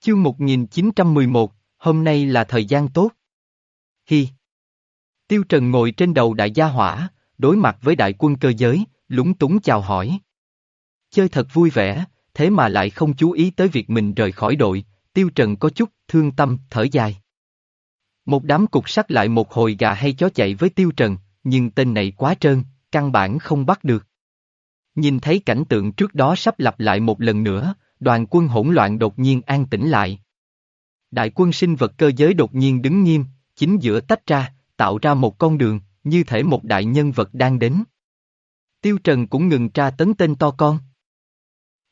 Chương 1911, hôm nay là thời gian tốt. Hi. Tiêu Trần ngồi trên đầu đại gia hỏa, đối mặt với đại quân cơ giới, lúng túng chào hỏi. Chơi thật vui vẻ, thế mà lại không chú ý tới việc mình rời khỏi đội, Tiêu Trần có chút thương tâm, thở dài. Một đám cục sắt lại một hồi gà hay chó chạy với Tiêu Trần, nhưng tên này quá trơn, căn bản không bắt được. Nhìn thấy cảnh tượng trước đó sắp lặp lại một lần nữa, đoàn quân hỗn loạn đột nhiên an tĩnh lại. Đại quân sinh vật cơ giới đột nhiên đứng nghiêm, chính giữa tách ra, tạo ra một con đường, như thể một đại nhân vật đang đến. Tiêu Trần cũng ngừng tra tấn tên to con.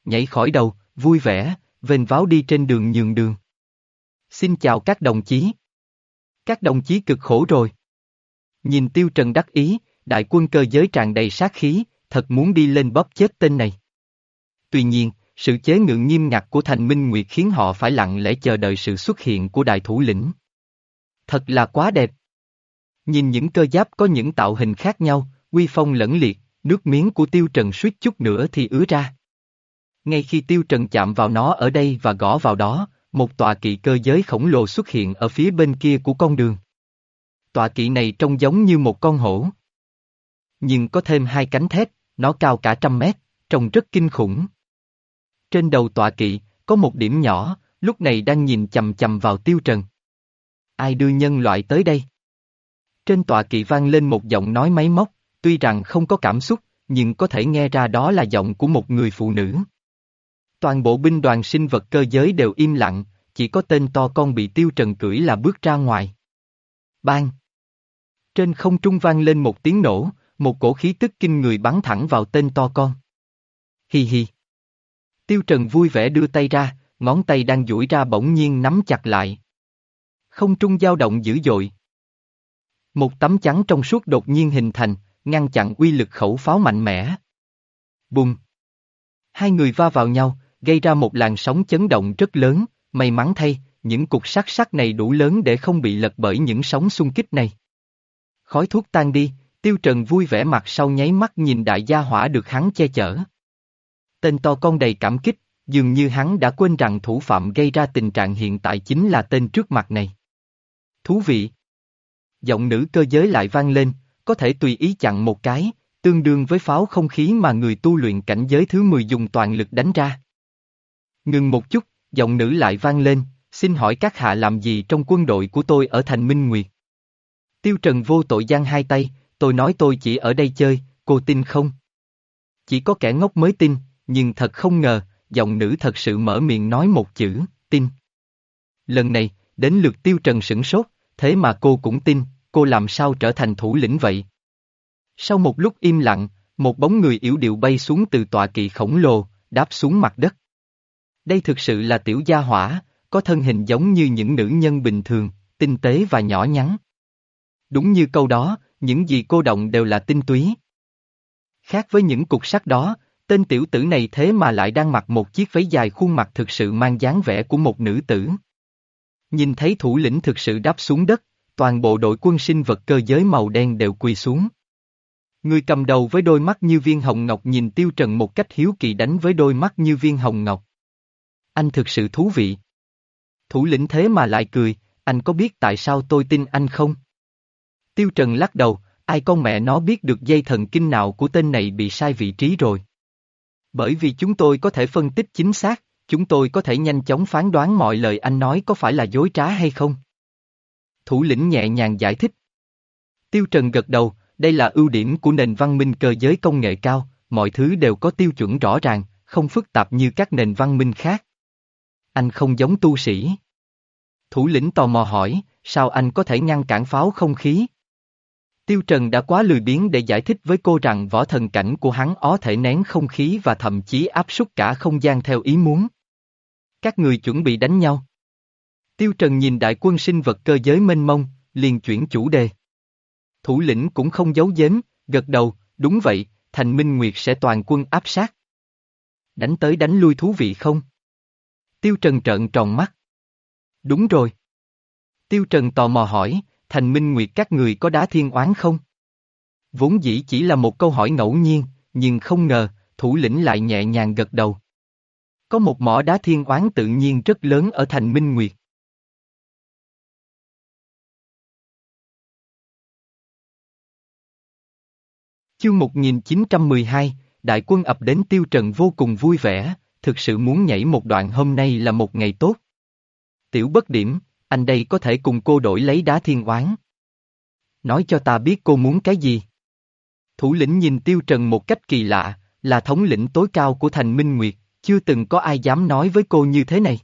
Nhảy khỏi đầu, vui vẻ, vênh váo đi trên đường nhường đường. Xin chào các đồng chí. Các đồng chí cực khổ rồi. Nhìn Tiêu Trần đắc ý, đại quân cơ giới tràn đầy sát khí, thật muốn đi lên bóp chết tên này. Tuy nhiên, sự chế ngự nghiêm ngặt của Thành Minh Nguyệt khiến họ phải lặng lẽ chờ đợi sự xuất hiện của đại thủ lĩnh. Thật là quá đẹp. Nhìn những cơ giáp có những tạo hình khác nhau, uy phong lẫn liệt, nước miếng của Tiêu Trần suýt chút nữa thì ứa ra. Ngay khi Tiêu Trần chạm vào nó ở đây và gõ vào đó, một tòa kỵ cơ giới khổng lồ xuất hiện ở phía bên kia của con đường. tòa kỵ này trông giống như một con hổ. Nhưng có thêm hai cánh thép, nó cao cả trăm mét, trông rất kinh khủng. Trên đầu tọa kỵ, có một điểm nhỏ, lúc này đang nhìn chầm chầm vào tiêu trần. Ai đưa nhân loại tới đây? Trên tọa kỵ vang lên một giọng nói máy móc, tuy rằng không có cảm xúc, nhưng có thể nghe ra đó là giọng của một người phụ nữ. Toàn bộ binh đoàn sinh vật cơ giới đều im lặng, chỉ có tên to con bị tiêu trần cưỡi là bước ra ngoài. Bang! Trên không trung vang lên một tiếng nổ, một cổ khí tức kinh người bắn thẳng vào tên to con. Hi hi! Tiêu Trần vui vẻ đưa tay ra, ngón tay đang duỗi ra bỗng nhiên nắm chặt lại. Không trung dao động dữ dội. Một tấm chắn trong suốt đột nhiên hình thành, ngăn chặn uy lực khẩu pháo mạnh mẽ. Bùng! Hai người va vào nhau, gây ra một làn sóng chấn động rất lớn, may mắn thay, những cục sắt sắt này đủ lớn để không bị lật bởi những sóng xung kích này. Khói thuốc tan đi, Tiêu Trần vui vẻ mặt sau nháy mắt nhìn đại gia hỏa được hắn che chở. Tên to con đầy cảm kích, dường như hắn đã quên rằng thủ phạm gây ra tình trạng hiện tại chính là tên trước mặt này. Thú vị. Giọng nữ cơ giới lại vang lên, có thể tùy ý chặn một cái, tương đương với pháo không khí mà người tu luyện cảnh giới thứ 10 dùng toàn lực đánh ra. Ngừng một chút, giọng nữ lại vang lên, xin hỏi các hạ làm gì trong quân đội của tôi ở thành Minh Nguyệt. Tiêu Trần vô tội giang hai tay, tôi nói tôi chỉ ở đây chơi, cô tin không? Chỉ có kẻ ngốc mới tin, nhưng thật không ngờ, giọng nữ thật sự mở miệng nói một chữ, tin. Lần này, đến lượt tiêu trần sửng sốt, thế mà cô cũng tin, cô làm sao trở thành thủ lĩnh vậy? Sau một lúc im lặng, một bóng người yếu điệu bay xuống từ tọa kỵ khổng lồ, đáp xuống mặt đất. Đây thực sự là tiểu gia hỏa, có thân hình giống như những nữ nhân bình thường, tinh tế và nhỏ nhắn. Đúng như câu đó, những gì cô động đều là tinh túy. Khác với những cục sắt đó, tên tiểu tử này thế mà lại đang mặc một chiếc váy dài khuôn mặt thực sự mang dáng vẻ của một nữ tử. Nhìn thấy thủ lĩnh thực sự đáp xuống đất, toàn bộ đội quân sinh vật cơ giới màu đen đều quỳ xuống. Người cầm đầu với đôi mắt như viên hồng ngọc nhìn tiêu trần một cách hiếu kỳ đánh với đôi mắt như viên hồng ngọc. Anh thực sự thú vị. Thủ lĩnh thế mà lại cười, anh có biết tại sao tôi tin anh không? Tiêu Trần lắc đầu, ai con mẹ nó biết được dây thần kinh nào của tên này bị sai vị trí rồi. Bởi vì chúng tôi có thể phân tích chính xác, chúng tôi có thể nhanh chóng phán đoán mọi lời anh nói có phải là dối trá hay không. Thủ lĩnh nhẹ nhàng giải thích. Tiêu Trần gật đầu, đây là ưu điểm của nền văn minh cơ giới công nghệ cao, mọi thứ đều có tiêu chuẩn rõ ràng, không phức tạp như các nền văn minh khác. Anh không giống tu sĩ. Thủ lĩnh tò mò hỏi, sao anh có thể ngăn cản pháo không khí? Tiêu Trần đã quá lười biếng để giải thích với cô rằng võ thần cảnh của hắn ó thể nén không khí và thậm chí áp suất cả không gian theo ý muốn. Các người chuẩn bị đánh nhau. Tiêu Trần nhìn đại quân sinh vật cơ giới mênh mông, liền chuyển chủ đề. Thủ lĩnh cũng không giấu giếm, gật đầu, đúng vậy, thành minh nguyệt sẽ toàn quân áp sát. Đánh tới đánh lui thú vị không? Tiêu Trần trợn tròn mắt. Đúng rồi. Tiêu Trần tò mò hỏi, thành minh nguyệt các người có đá thiên oán không? Vốn dĩ chỉ là một câu hỏi ngẫu nhiên, nhưng không ngờ, thủ lĩnh lại nhẹ nhàng gật đầu. Có một mỏ đá thiên oán tự nhiên rất lớn ở thành Minh Nguyệt. Chương 1912, đại quân ập đến tiêu trần vô cùng vui vẻ, thực sự muốn nhảy một đoạn hôm nay là một ngày tốt. Tiểu bất điểm, anh đây có thể cùng cô đổi lấy đá thiên oán. Nói cho ta biết cô muốn cái gì. Thủ lĩnh nhìn tiêu trần một cách kỳ lạ, là thống lĩnh tối cao của thành Minh Nguyệt, chưa từng có ai dám nói với cô như thế này.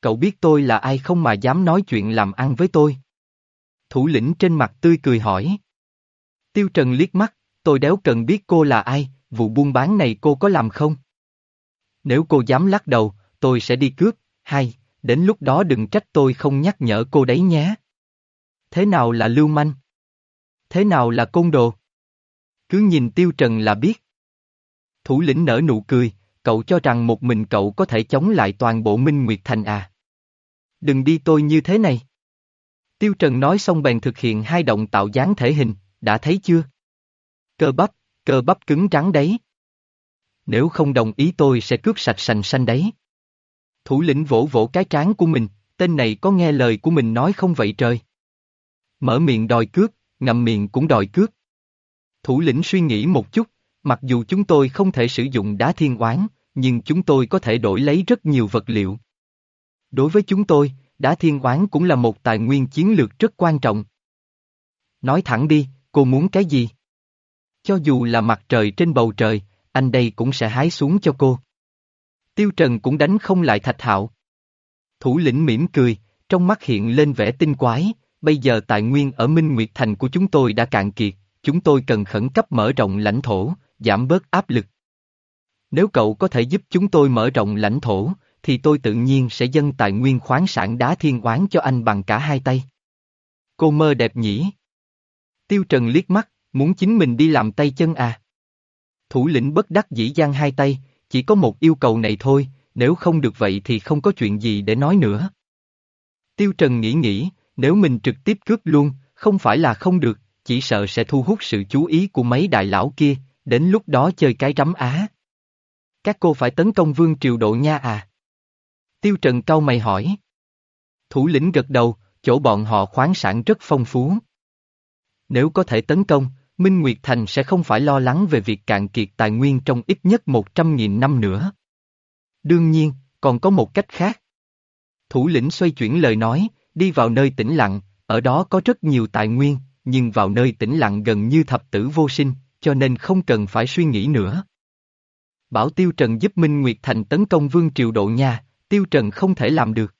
Cậu biết tôi là ai không mà dám nói chuyện làm ăn với tôi. Thủ lĩnh trên mặt tươi cười hỏi. Tiêu Trần liếc mắt, tôi đéo cần biết cô là ai, vụ buôn bán này cô có làm không? Nếu cô dám lắc đầu, tôi sẽ đi cướp, hay, đến lúc đó đừng trách tôi không nhắc nhở cô đấy nhé. Thế nào là lưu manh? Thế nào là côn đồ? Cứ nhìn Tiêu Trần là biết. Thủ lĩnh nở nụ cười, cậu cho rằng một mình cậu có thể chống lại toàn bộ Minh Nguyệt Thành à? Đừng đi tôi như thế này. Tiêu Trần nói xong bèn thực hiện hai động tạo dáng thể hình, đã thấy chưa? Cơ bắp, cơ bắp cứng trắng đấy. Nếu không đồng ý tôi sẽ cướp sạch sành xanh đấy. Thủ lĩnh vỗ vỗ cái trán của mình, tên này có nghe lời của mình nói không vậy trời? Mở miệng đòi cướp, ngậm miệng cũng đòi cướp. Thủ lĩnh suy nghĩ một chút, mặc dù chúng tôi không thể sử dụng đá thiên oán, nhưng chúng tôi có thể đổi lấy rất nhiều vật liệu. Đối với chúng tôi, đá thiên oán cũng là một tài nguyên chiến lược rất quan trọng. Nói thẳng đi, cô muốn cái gì? Cho dù là mặt trời trên bầu trời, anh đây cũng sẽ hái xuống cho cô. Tiêu Trần cũng đánh không lại Thạch Hạo. Thủ lĩnh mỉm cười, trong mắt hiện lên vẻ tinh quái, bây giờ tài nguyên ở Minh Nguyệt Thành của chúng tôi đã cạn kiệt, chúng tôi cần khẩn cấp mở rộng lãnh thổ, giảm bớt áp lực. Nếu cậu có thể giúp chúng tôi mở rộng lãnh thổ, thì tôi tự nhiên sẽ dâng tài nguyên khoáng sản đá thiên oán cho anh bằng cả hai tay. Cô mơ đẹp nhỉ? Tiêu Trần liếc mắt, muốn chính mình đi làm tay chân à? Thủ lĩnh bất đắc dĩ giang hai tay, chỉ có một yêu cầu này thôi, nếu không được vậy thì không có chuyện gì để nói nữa. Tiêu Trần nghĩ nghĩ, nếu mình trực tiếp cướp luôn, không phải là không được, chỉ sợ sẽ thu hút sự chú ý của mấy đại lão kia, đến lúc đó chơi cái rắm á. Các cô phải tấn công vương triều độ nha à? Tiêu Trần cau mày hỏi. Thủ lĩnh gật đầu, chỗ bọn họ khoáng sản rất phong phú. Nếu có thể tấn công, Minh Nguyệt Thành sẽ không phải lo lắng về việc cạn kiệt tài nguyên trong ít nhất 100.000 năm nữa. Đương nhiên, còn có một cách khác. Thủ lĩnh xoay chuyển lời nói, đi vào nơi tĩnh lặng, ở đó có rất nhiều tài nguyên, nhưng vào nơi tĩnh lặng gần như thập tử vô sinh, cho nên không cần phải suy nghĩ nữa. Bảo Tiêu Trần giúp Minh Nguyệt Thành tấn công Vương Triều Độ Nha, Tiêu Trần không thể làm được.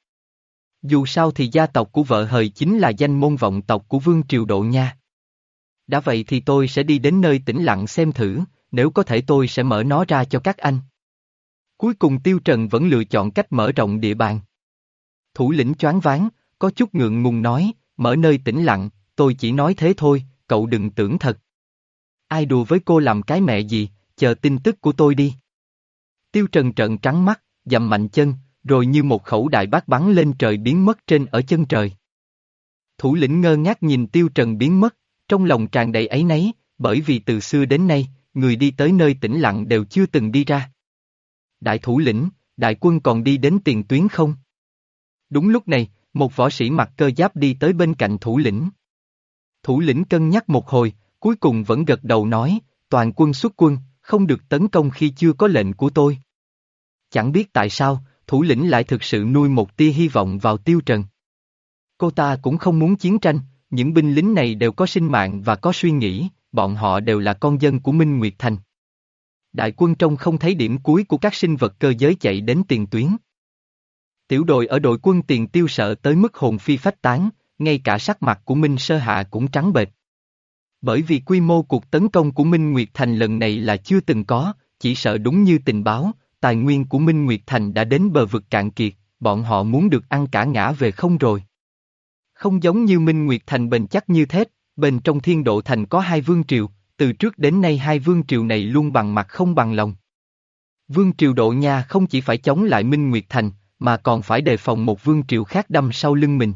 Dù sao thì gia tộc của vợ hời chính là danh môn vọng tộc của Vương Triều Độ Nha. Đã vậy thì tôi sẽ đi đến nơi tĩnh lặng xem thử, nếu có thể tôi sẽ mở nó ra cho các anh. Cuối cùng Tiêu Trần vẫn lựa chọn cách mở rộng địa bàn. Thủ lĩnh choáng váng, có chút ngượng ngùng nói, mở nơi tĩnh lặng, tôi chỉ nói thế thôi, cậu đừng tưởng thật. Ai đùa với cô làm cái mẹ gì, chờ tin tức của tôi đi. Tiêu Trần trợn trắng mắt, dầm mạnh chân, rồi như một khẩu đại bác bắn lên trời biến mất trên ở chân trời. Thủ lĩnh ngơ ngác nhìn Tiêu Trần biến mất, trong lòng tràn đầy ấy nấy, bởi vì từ xưa đến nay, người đi tới nơi tĩnh lặng đều chưa từng đi ra. Đại thủ lĩnh, đại quân còn đi đến tiền tuyến không? Đúng lúc này, một võ sĩ mặc cơ giáp đi tới bên cạnh thủ lĩnh. Thủ lĩnh cân nhắc một hồi, cuối cùng vẫn gật đầu nói, toàn quân xuất quân, không được tấn công khi chưa có lệnh của tôi. Chẳng biết tại sao, thủ lĩnh lại thực sự nuôi một tia hy vọng vào tiêu trần. Cô ta cũng không muốn chiến tranh, những binh lính này đều có sinh mạng và có suy nghĩ, bọn họ đều là con dân của Minh Nguyệt Thành. Đại quân trông không thấy điểm cuối của các sinh vật cơ giới chạy đến tiền tuyến. Tiểu đội ở đội quân tiền tiêu sợ tới mức hồn phi phách tán, ngay cả sắc mặt của Minh Sơ Hạ cũng trắng bệch. Bởi vì quy mô cuộc tấn công của Minh Nguyệt Thành lần này là chưa từng có, chỉ sợ đúng như tình báo, tài nguyên của Minh Nguyệt Thành đã đến bờ vực cạn kiệt, bọn họ muốn được ăn cả ngã về không rồi. Không giống như Minh Nguyệt Thành bền chắc như thép, bên trong thiên độ thành có hai vương triều, từ trước đến nay hai vương triều này luôn bằng mặt không bằng lòng. Vương triều độ nha không chỉ phải chống lại Minh Nguyệt Thành, mà còn phải đề phòng một vương triều khác đâm sau lưng mình.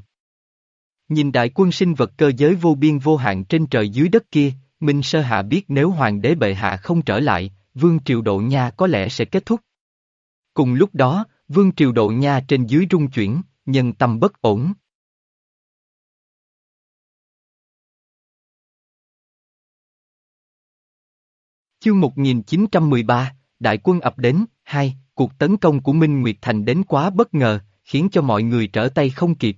Nhìn đại quân sinh vật cơ giới vô biên vô hạn trên trời dưới đất kia, Minh Sơ Hạ biết nếu hoàng đế bệ hạ không trở lại, vương triều độ nha có lẽ sẽ kết thúc. Cùng lúc đó, vương triều độ nha trên dưới rung chuyển, nhân tâm bất ổn. Chương 1913, Đại quân ập đến, hai, cuộc tấn công của Minh Nguyệt Thành đến quá bất ngờ, khiến cho mọi người trở tay không kịp.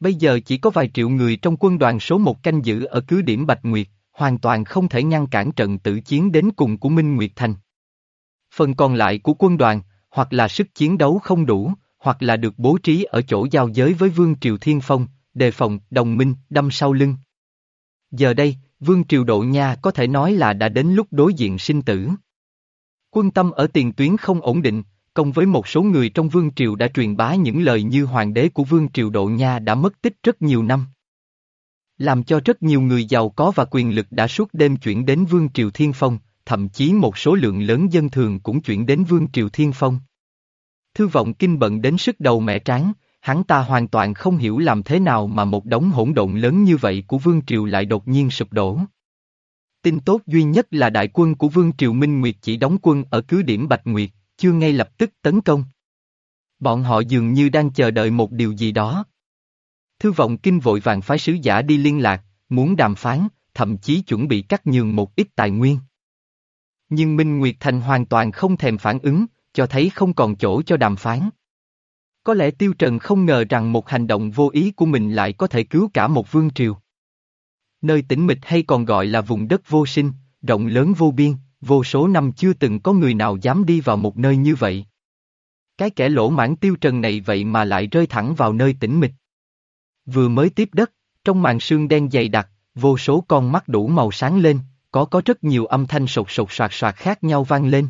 Bây giờ chỉ có vài triệu người trong quân đoàn số một canh giữ ở cứ điểm Bạch Nguyệt, hoàn toàn không thể ngăn cản trận tử chiến đến cùng của Minh Nguyệt Thành. Phần còn lại của quân đoàn, hoặc là sức chiến đấu không đủ, hoặc là được bố trí ở chỗ giao giới với Vương Triều Thiên Phong, đề phòng, đồng minh, đâm sau lưng. Giờ đây, Vương Triều Độ Nha có thể nói là đã đến lúc đối diện sinh tử. Quân tâm ở tiền tuyến không ổn định, cộng với một số người trong Vương Triều đã truyền bá những lời như hoàng đế của Vương Triều Độ Nha đã mất tích rất nhiều năm. Làm cho rất nhiều người giàu có và quyền lực đã suốt đêm chuyển đến Vương Triều Thiên Phong, thậm chí một số lượng lớn dân thường cũng chuyển đến Vương Triều Thiên Phong. Thư vọng kinh bận đến sức đầu mẹ tráng, hắn ta hoàn toàn không hiểu làm thế nào mà một đống hỗn độn lớn như vậy của Vương Triều lại đột nhiên sụp đổ. Tin tốt duy nhất là đại quân của Vương Triều Minh Nguyệt chỉ đóng quân ở cứ điểm Bạch Nguyệt, chưa ngay lập tức tấn công. Bọn họ dường như đang chờ đợi một điều gì đó. Thư vọng kinh vội vàng phái sứ giả đi liên lạc, muốn đàm phán, thậm chí chuẩn bị cắt nhường một ít tài nguyên. Nhưng Minh Nguyệt Thành hoàn toàn không thèm phản ứng, cho thấy không còn chỗ cho đàm phán. Có lẽ Tiêu Trần không ngờ rằng một hành động vô ý của mình lại có thể cứu cả một vương triều. Nơi tĩnh mịch hay còn gọi là vùng đất vô sinh, rộng lớn vô biên, vô số năm chưa từng có người nào dám đi vào một nơi như vậy. Cái kẻ lỗ mãn Tiêu Trần này vậy mà lại rơi thẳng vào nơi tĩnh mịch. Vừa mới tiếp đất, trong màn sương đen dày đặc, vô số con mắt đủ màu sáng lên, có có rất nhiều âm thanh sột sột soạt soạt khác nhau vang lên.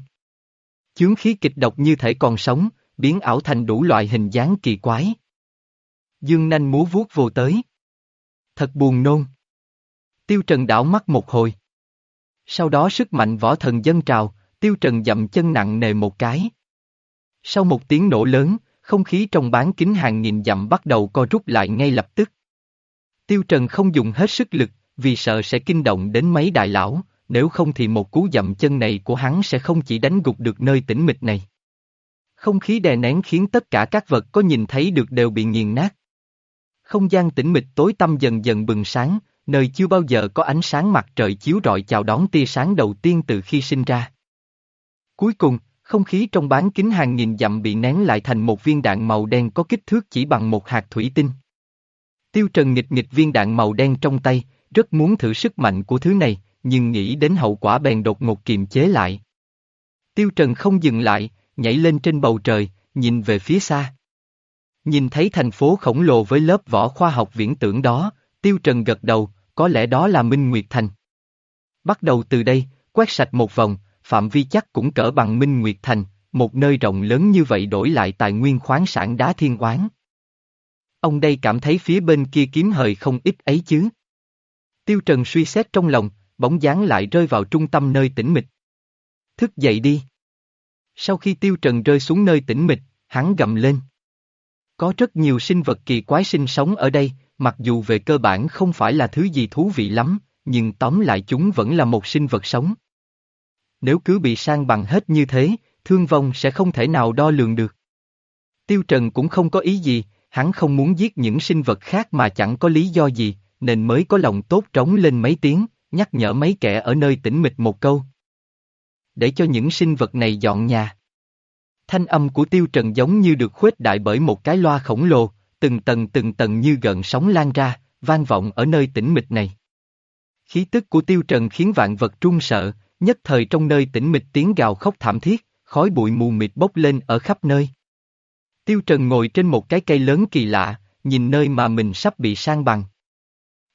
Chướng khí kịch độc như thể còn sống, biến ảo thành đủ loại hình dáng kỳ quái. Dương nanh múa vuốt vô tới. Thật buồn nôn. Tiêu Trần đảo mắt một hồi. Sau đó sức mạnh võ thần dân trào, Tiêu Trần dậm chân nặng nề một cái. Sau một tiếng nổ lớn, không khí trong bán kính hàng nghìn dặm bắt đầu co rút lại ngay lập tức. Tiêu Trần không dùng hết sức lực, vì sợ sẽ kinh động đến mấy đại lão, nếu không thì một cú dậm chân này của hắn sẽ không chỉ đánh gục được nơi tĩnh mịch này. Không khí đè nén khiến tất cả các vật có nhìn thấy được đều bị nghiền nát. Không gian tĩnh mịch tối tăm dần dần bừng sáng, nơi chưa bao giờ có ánh sáng mặt trời chiếu rọi chào đón tia sáng đầu tiên từ khi sinh ra. Cuối cùng, không khí trong bán kính hàng nghìn dặm bị nén lại thành một viên đạn màu đen có kích thước chỉ bằng một hạt thủy tinh. Tiêu Trần nghịch nghịch viên đạn màu đen trong tay, rất muốn thử sức mạnh của thứ này, nhưng nghĩ đến hậu quả bèn đột ngột kiềm chế lại. Tiêu Trần không dừng lại, nhảy lên trên bầu trời, nhìn về phía xa. Nhìn thấy thành phố khổng lồ với lớp võ khoa học viễn tưởng đó, Tiêu Trần gật đầu, có lẽ đó là Minh Nguyệt Thành. Bắt đầu từ đây, quét sạch một vòng, phạm vi chắc cũng cỡ bằng Minh Nguyệt Thành, một nơi rộng lớn như vậy đổi lại tài nguyên khoáng sản đá thiên oán. Ông đây cảm thấy phía bên kia kiếm hời không ít ấy chứ. Tiêu Trần suy xét trong lòng, bóng dáng lại rơi vào trung tâm nơi tĩnh mịch. Thức dậy đi. Sau khi Tiêu Trần rơi xuống nơi tĩnh mịch, hắn gầm lên. Có rất nhiều sinh vật kỳ quái sinh sống ở đây, mặc dù về cơ bản không phải là thứ gì thú vị lắm, nhưng tóm lại chúng vẫn là một sinh vật sống. Nếu cứ bị sang bằng hết như thế, thương vong sẽ không thể nào đo lường được. Tiêu Trần cũng không có ý gì, hắn không muốn giết những sinh vật khác mà chẳng có lý do gì, nên mới có lòng tốt trống lên mấy tiếng, nhắc nhở mấy kẻ ở nơi tĩnh mịch một câu. Để cho những sinh vật này dọn nhà. Thanh âm của Tiêu Trần giống như được khuếch đại bởi một cái loa khổng lồ, từng tầng từng tầng như gợn sóng lan ra, vang vọng ở nơi tĩnh mịch này. Khí tức của Tiêu Trần khiến vạn vật trung sợ, nhất thời trong nơi tĩnh mịch tiếng gào khóc thảm thiết, khói bụi mù mịt bốc lên ở khắp nơi. Tiêu Trần ngồi trên một cái cây lớn kỳ lạ, nhìn nơi mà mình sắp bị sang bằng.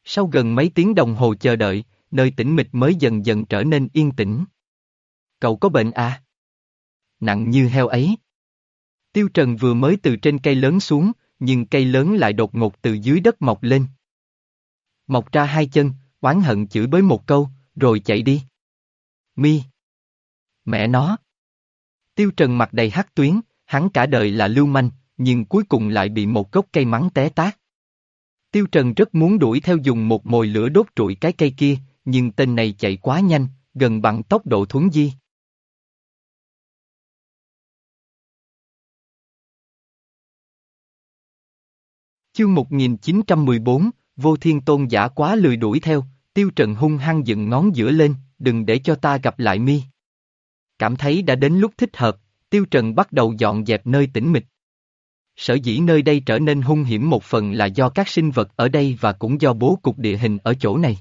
Sau gần mấy tiếng đồng hồ chờ đợi, nơi tĩnh mịch mới dần dần trở nên yên tĩnh. Cậu có bệnh à? Nặng như heo ấy. Tiêu Trần vừa mới từ trên cây lớn xuống, nhưng cây lớn lại đột ngột từ dưới đất mọc lên. Mọc ra hai chân, oán hận chửi bới một câu, rồi chạy đi. Mi. Mẹ nó. Tiêu Trần mặt đầy hắc tuyến, hắn cả đời là lưu manh, nhưng cuối cùng lại bị một gốc cây mắng té tát. Tiêu Trần rất muốn đuổi theo dùng một mồi lửa đốt trụi cái cây kia, nhưng tên này chạy quá nhanh, gần bằng tốc độ thuấn di. Chương 1914, Vô Thiên Tôn giả quá lười đuổi theo, Tiêu Trần hung hăng dựng ngón giữa lên, đừng để cho ta gặp lại mi. Cảm thấy đã đến lúc thích hợp, Tiêu Trần bắt đầu dọn dẹp nơi tĩnh mịch. Sở dĩ nơi đây trở nên hung hiểm một phần là do các sinh vật ở đây và cũng do bố cục địa hình ở chỗ này.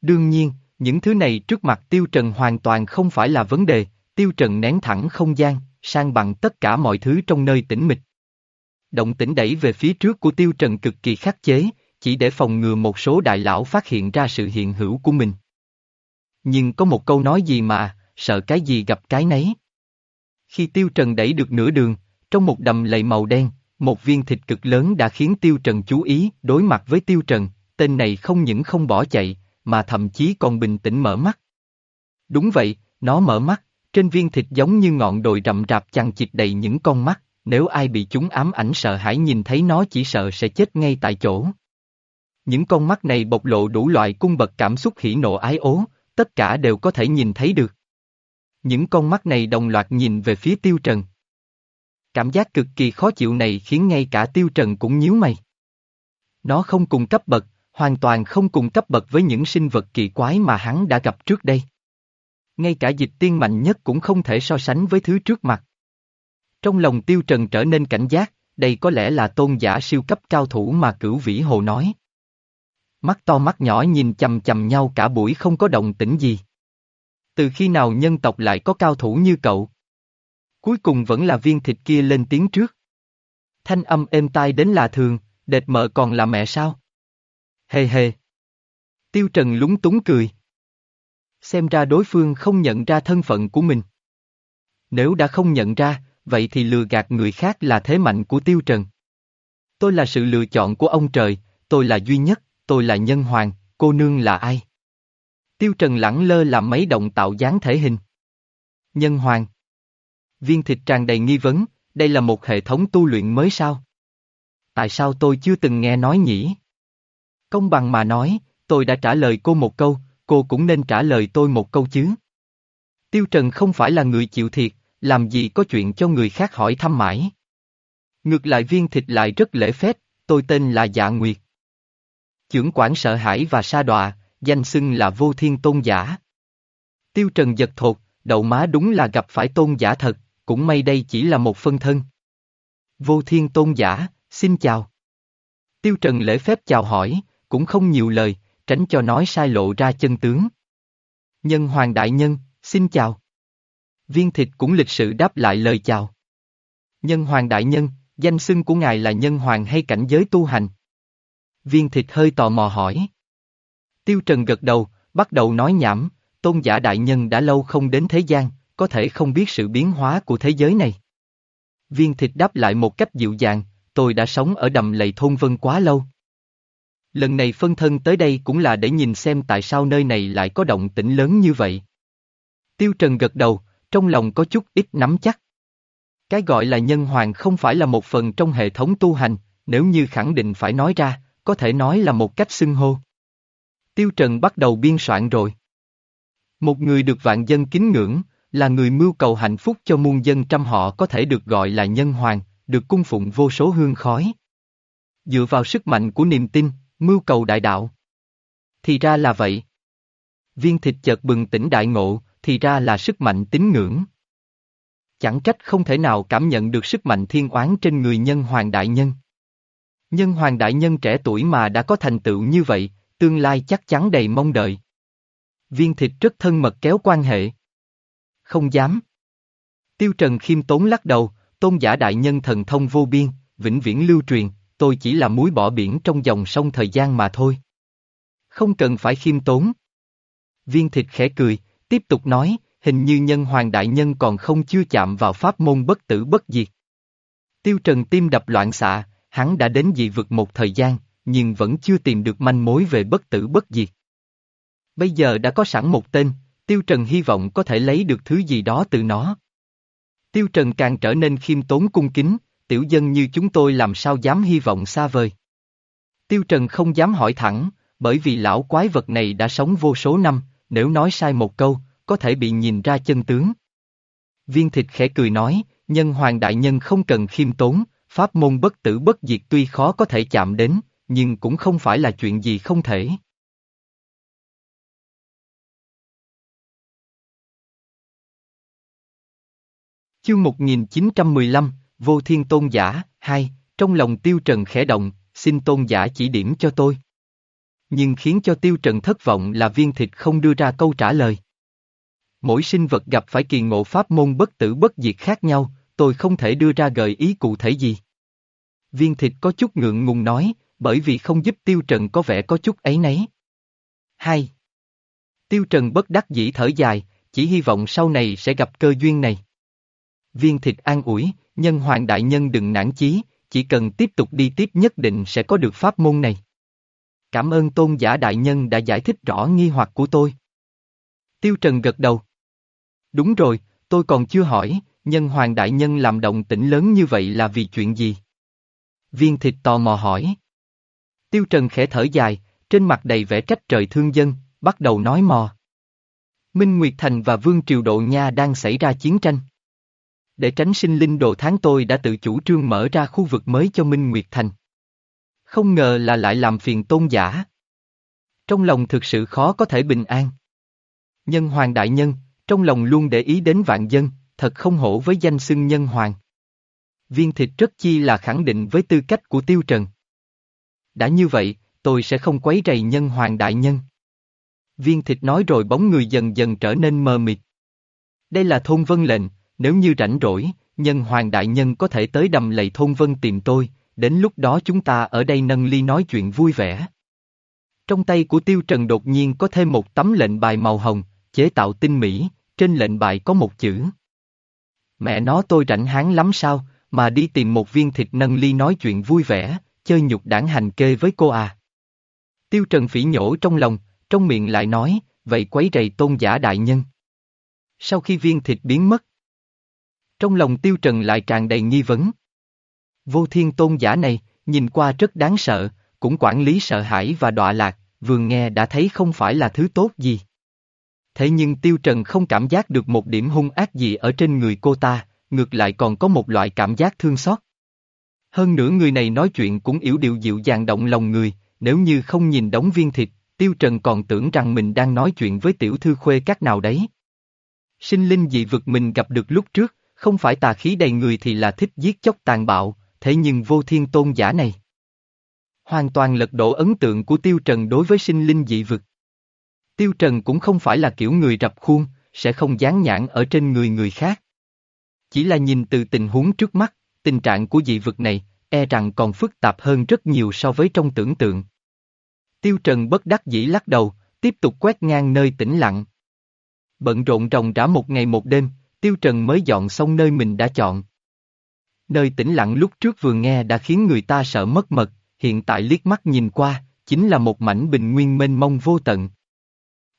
Đương nhiên, những thứ này trước mặt Tiêu Trần hoàn toàn không phải là vấn đề, Tiêu Trần nén thẳng không gian, sang bằng tất cả mọi thứ trong nơi tĩnh mịch. Động tĩnh đẩy về phía trước của Tiêu Trần cực kỳ khắc chế, chỉ để phòng ngừa một số đại lão phát hiện ra sự hiện hữu của mình. Nhưng có một câu nói gì mà, sợ cái gì gặp cái nấy. Khi Tiêu Trần đẩy được nửa đường, trong một đầm lầy màu đen, một viên thịt cực lớn đã khiến Tiêu Trần chú ý, đối mặt với Tiêu Trần, tên này không những không bỏ chạy, mà thậm chí còn bình tĩnh mở mắt. Đúng vậy, nó mở mắt, trên viên thịt giống như ngọn đồi rậm rạp chằng chịt đầy những con mắt, nếu ai bị chúng ám ảnh sợ hãi nhìn thấy nó chỉ sợ sẽ chết ngay tại chỗ. Những con mắt này bộc lộ đủ loại cung bậc cảm xúc hỉ nộ ái ố, tất cả đều có thể nhìn thấy được. Những con mắt này đồng loạt nhìn về phía Tiêu Trần. Cảm giác cực kỳ khó chịu này khiến ngay cả Tiêu Trần cũng nhíu mày. Nó không cùng cấp bậc, hoàn toàn không cùng cấp bậc với những sinh vật kỳ quái mà hắn đã gặp trước đây. Ngay cả dịch tiên mạnh nhất cũng không thể so sánh với thứ trước mặt. Trong lòng Tiêu Trần trở nên cảnh giác, đây có lẽ là tôn giả siêu cấp cao thủ mà cửu vĩ hồ nói. Mắt to mắt nhỏ nhìn chầm chầm nhau cả buổi không có động tĩnh gì. Từ khi nào nhân tộc lại có cao thủ như cậu? Cuối cùng vẫn là viên thịt kia lên tiếng trước. Thanh âm êm tai đến là thường, đệt mợ còn là mẹ sao? Hề hề. Tiêu Trần lúng túng cười. Xem ra đối phương không nhận ra thân phận của mình. Nếu đã không nhận ra, vậy thì lừa gạt người khác là thế mạnh của Tiêu Trần. Tôi là sự lựa chọn của ông trời, tôi là duy nhất, tôi là nhân hoàng, cô nương là ai? Tiêu Trần lẳng lơ làm mấy động tạo dáng thể hình. Nhân hoàng. Viên thịt tràn đầy nghi vấn, đây là một hệ thống tu luyện mới sao? Tại sao tôi chưa từng nghe nói nhỉ? Công bằng mà nói, tôi đã trả lời cô một câu, cô cũng nên trả lời tôi một câu chứ. Tiêu Trần không phải là người chịu thiệt, làm gì có chuyện cho người khác hỏi thăm mãi. Ngược lại viên thịt lại rất lễ phép, tôi tên là Dạ Nguyệt. Chưởng quản sợ hãi và sa đọa, danh xưng là vô thiên tôn giả. Tiêu Trần giật thột, đậu má đúng là gặp phải tôn giả thật, cũng may đây chỉ là một phân thân. Vô thiên tôn giả, xin chào. Tiêu Trần lễ phép chào hỏi, cũng không nhiều lời, tránh cho nói sai lộ ra chân tướng. Nhân Hoàng Đại Nhân, xin chào. Viên thịt cũng lịch sự đáp lại lời chào. Nhân Hoàng Đại Nhân, danh xưng của ngài là Nhân Hoàng hay cảnh giới tu hành? Viên thịt hơi tò mò hỏi. Tiêu Trần gật đầu, bắt đầu nói nhảm, tôn giả đại nhân đã lâu không đến thế gian, có thể không biết sự biến hóa của thế giới này. Viên thịt đáp lại một cách dịu dàng, tôi đã sống ở đầm lầy thôn vân quá lâu. Lần này phân thân tới đây cũng là để nhìn xem tại sao nơi này lại có động tĩnh lớn như vậy. Tiêu Trần gật đầu, trong lòng có chút ít nắm chắc. Cái gọi là nhân hoàng không phải là một phần trong hệ thống tu hành, nếu như khẳng định phải nói ra, có thể nói là một cách xưng hô. Tiêu Trần bắt đầu biên soạn rồi. Một người được vạn dân kính ngưỡng, là người mưu cầu hạnh phúc cho muôn dân trăm họ có thể được gọi là nhân hoàng, được cung phụng vô số hương khói. Dựa vào sức mạnh của niềm tin, mưu cầu đại đạo. Thì ra là vậy. Viên thịt chợt bừng tỉnh đại ngộ, thì ra là sức mạnh tín ngưỡng. Chẳng trách không thể nào cảm nhận được sức mạnh thiên oán trên người nhân hoàng đại nhân. Nhân hoàng đại nhân trẻ tuổi mà đã có thành tựu như vậy, tương lai chắc chắn đầy mong đợi. Viên thịt rất thân mật kéo quan hệ. Không dám. Tiêu Trần khiêm tốn lắc đầu, tôn giả đại nhân thần thông vô biên, vĩnh viễn lưu truyền, tôi chỉ là muối bỏ biển trong dòng sông thời gian mà thôi. Không cần phải khiêm tốn. Viên thịt khẽ cười, tiếp tục nói, hình như nhân hoàng đại nhân còn không chưa chạm vào pháp môn bất tử bất diệt. Tiêu Trần tim đập loạn xạ, hắn đã đến dị vực một thời gian, nhưng vẫn chưa tìm được manh mối về bất tử bất diệt. Bây giờ đã có sẵn một tên, Tiêu Trần hy vọng có thể lấy được thứ gì đó từ nó. Tiêu Trần càng trở nên khiêm tốn cung kính, tiểu dân như chúng tôi làm sao dám hy vọng xa vời. Tiêu Trần không dám hỏi thẳng, bởi vì lão quái vật này đã sống vô số năm, nếu nói sai một câu, có thể bị nhìn ra chân tướng. Viên thịt khẽ cười nói, nhân hoàng đại nhân không cần khiêm tốn, pháp môn bất tử bất diệt tuy khó có thể chạm đến, nhưng cũng không phải là chuyện gì không thể. Chương 1915, Vô Thiên Tôn Giả, 2, trong lòng Tiêu Trần khẽ động, xin Tôn Giả chỉ điểm cho tôi. Nhưng khiến cho Tiêu Trần thất vọng là viên thịt không đưa ra câu trả lời. Mỗi sinh vật gặp phải kỳ ngộ pháp môn bất tử bất diệt khác nhau, tôi không thể đưa ra gợi ý cụ thể gì. Viên thịt có chút ngượng ngùng nói, bởi vì không giúp Tiêu Trần có vẻ có chút ấy nấy. 2. Tiêu Trần bất đắc dĩ thở dài, chỉ hy vọng sau này sẽ gặp cơ duyên này. Viên thịt an ủi, nhân hoàng đại nhân đừng nản chí, chỉ cần tiếp tục đi tiếp nhất định sẽ có được pháp môn này. Cảm ơn tôn giả đại nhân đã giải thích rõ nghi hoặc của tôi. Tiêu Trần gật đầu. Đúng rồi, tôi còn chưa hỏi, nhân hoàng đại nhân làm động tĩnh lớn như vậy là vì chuyện gì? Viên thịt tò mò hỏi. Tiêu Trần khẽ thở dài, trên mặt đầy vẻ trách trời thương dân, bắt đầu nói mò. Minh Nguyệt Thành và Vương Triều Độ Nha đang xảy ra chiến tranh. Để tránh sinh linh đồ tháng tôi đã tự chủ trương mở ra khu vực mới cho Minh Nguyệt Thành. Không ngờ là lại làm phiền tôn giả. Trong lòng thực sự khó có thể bình an. Nhân hoàng đại nhân, trong lòng luôn để ý đến vạn dân, thật không hổ với danh xưng nhân hoàng. Viên thịt rất chi là khẳng định với tư cách của tiêu trần. Đã như vậy, tôi sẽ không quấy rầy nhân hoàng đại nhân. Viên thịt nói rồi bóng người dần dần trở nên mờ mịt. Đây là thôn vân lệnh, nếu như rảnh rỗi, nhân hoàng đại nhân có thể tới đầm lầy thôn vân tìm tôi, đến lúc đó chúng ta ở đây nâng ly nói chuyện vui vẻ. Trong tay của Tiêu Trần đột nhiên có thêm một tấm lệnh bài màu hồng, chế tạo tinh mỹ, trên lệnh bài có một chữ. Mẹ nó tôi rảnh háng lắm sao, mà đi tìm một viên thịt nâng ly nói chuyện vui vẻ, chơi nhục đảng hành kê với cô à. Tiêu Trần phỉ nhổ trong lòng, trong miệng lại nói, vậy quấy rầy tôn giả đại nhân. Sau khi viên thịt biến mất, trong lòng Tiêu Trần lại tràn đầy nghi vấn. Vô thiên tôn giả này, nhìn qua rất đáng sợ, cũng quản lý sợ hãi và đọa lạc, vừa nghe đã thấy không phải là thứ tốt gì. Thế nhưng Tiêu Trần không cảm giác được một điểm hung ác gì ở trên người cô ta, ngược lại còn có một loại cảm giác thương xót. Hơn nữa người này nói chuyện cũng yếu điệu dịu dàng động lòng người, nếu như không nhìn đóng viên thịt, Tiêu Trần còn tưởng rằng mình đang nói chuyện với tiểu thư khuê các nào đấy. Sinh linh dị vực mình gặp được lúc trước, không phải tà khí đầy người thì là thích giết chóc tàn bạo, thế nhưng vô thiên tôn giả này. Hoàn toàn lật đổ ấn tượng của Tiêu Trần đối với sinh linh dị vực. Tiêu Trần cũng không phải là kiểu người rập khuôn, sẽ không dán nhãn ở trên người người khác. Chỉ là nhìn từ tình huống trước mắt, tình trạng của dị vực này, e rằng còn phức tạp hơn rất nhiều so với trong tưởng tượng. Tiêu Trần bất đắc dĩ lắc đầu, tiếp tục quét ngang nơi tĩnh lặng. Bận rộn ròng rã một ngày một đêm, Tiêu Trần mới dọn xong nơi mình đã chọn. Nơi tĩnh lặng lúc trước vừa nghe đã khiến người ta sợ mất mật, hiện tại liếc mắt nhìn qua, chính là một mảnh bình nguyên mênh mông vô tận.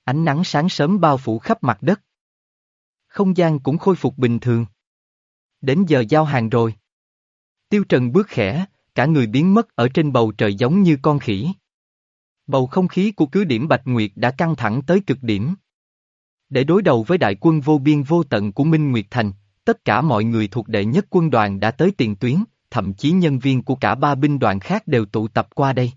Ánh nắng sáng sớm bao phủ khắp mặt đất. Không gian cũng khôi phục bình thường. Đến giờ giao hàng rồi. Tiêu Trần bước khẽ, cả người biến mất ở trên bầu trời giống như con khỉ. Bầu không khí của cứ điểm Bạch Nguyệt đã căng thẳng tới cực điểm. Để đối đầu với đại quân vô biên vô tận của Minh Nguyệt Thành, tất cả mọi người thuộc đệ nhất quân đoàn đã tới tiền tuyến, thậm chí nhân viên của cả ba binh đoàn khác đều tụ tập qua đây.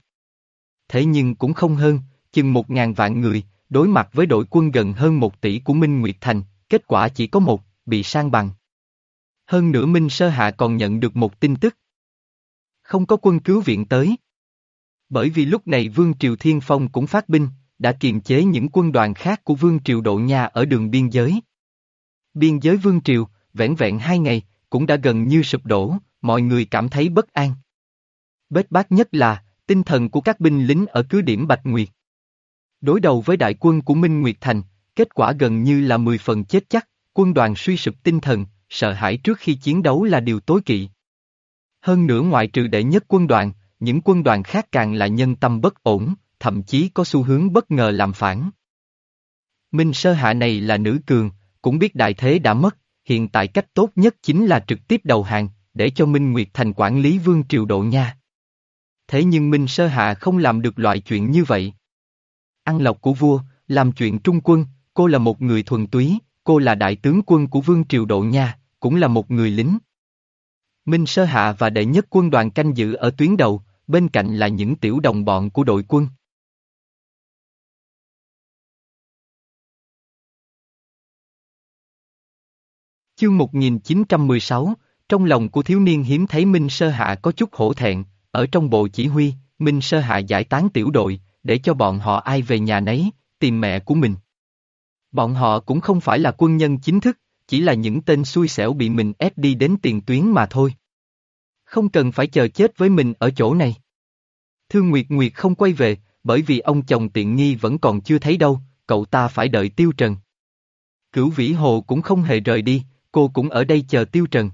Thế nhưng cũng không hơn, chừng một ngàn vạn người, đối mặt với đội quân gần hơn một tỷ của Minh Nguyệt Thành, kết quả chỉ có một, bị sang bằng. Hơn nữa Minh Sơ Hạ còn nhận được một tin tức. Không có quân cứu viện tới. Bởi vì lúc này Vương Triều Thiên Phong cũng phát binh, đã kiềm chế những quân đoàn khác của Vương Triều Độ Nha ở đường biên giới. Biên giới Vương Triều, vẻn vẹn hai ngày, cũng đã gần như sụp đổ, mọi người cảm thấy bất an. Bết bát nhất là, tinh thần của các binh lính ở cứ điểm Bạch Nguyệt. Đối đầu với đại quân của Minh Nguyệt Thành, kết quả gần như là 10 phần chết chắc, quân đoàn suy sụp tinh thần, sợ hãi trước khi chiến đấu là điều tối kỵ. Hơn nữa ngoại trừ đệ nhất quân đoàn, những quân đoàn khác càng là nhân tâm bất ổn, thậm chí có xu hướng bất ngờ làm phản. Minh sơ hạ này là nữ cường, cũng biết đại thế đã mất, hiện tại cách tốt nhất chính là trực tiếp đầu hàng, để cho Minh Nguyệt Thành quản lý vương triều độ nha. Thế nhưng Minh sơ hạ không làm được loại chuyện như vậy. Ăn lộc của vua, làm chuyện trung quân, cô là một người thuần túy, cô là đại tướng quân của vương triều độ nha, cũng là một người lính. Minh Sơ Hạ và đệ nhất quân đoàn canh giữ ở tuyến đầu, bên cạnh là những tiểu đồng bọn của đội quân. Chương 1916, trong lòng của thiếu niên hiếm thấy Minh Sơ Hạ có chút hổ thẹn, ở trong bộ chỉ huy, Minh Sơ Hạ giải tán tiểu đội, để cho bọn họ ai về nhà nấy, tìm mẹ của mình. Bọn họ cũng không phải là quân nhân chính thức, chỉ là những tên xui xẻo bị mình ép đi đến tiền tuyến mà thôi. Không cần phải chờ chết với mình ở chỗ này. Thương Nguyệt Nguyệt không quay về, bởi vì ông chồng tiện nghi vẫn còn chưa thấy đâu, cậu ta phải đợi Tiêu Trần. Cửu Vĩ Hồ cũng không hề rời đi, cô cũng ở đây chờ Tiêu Trần.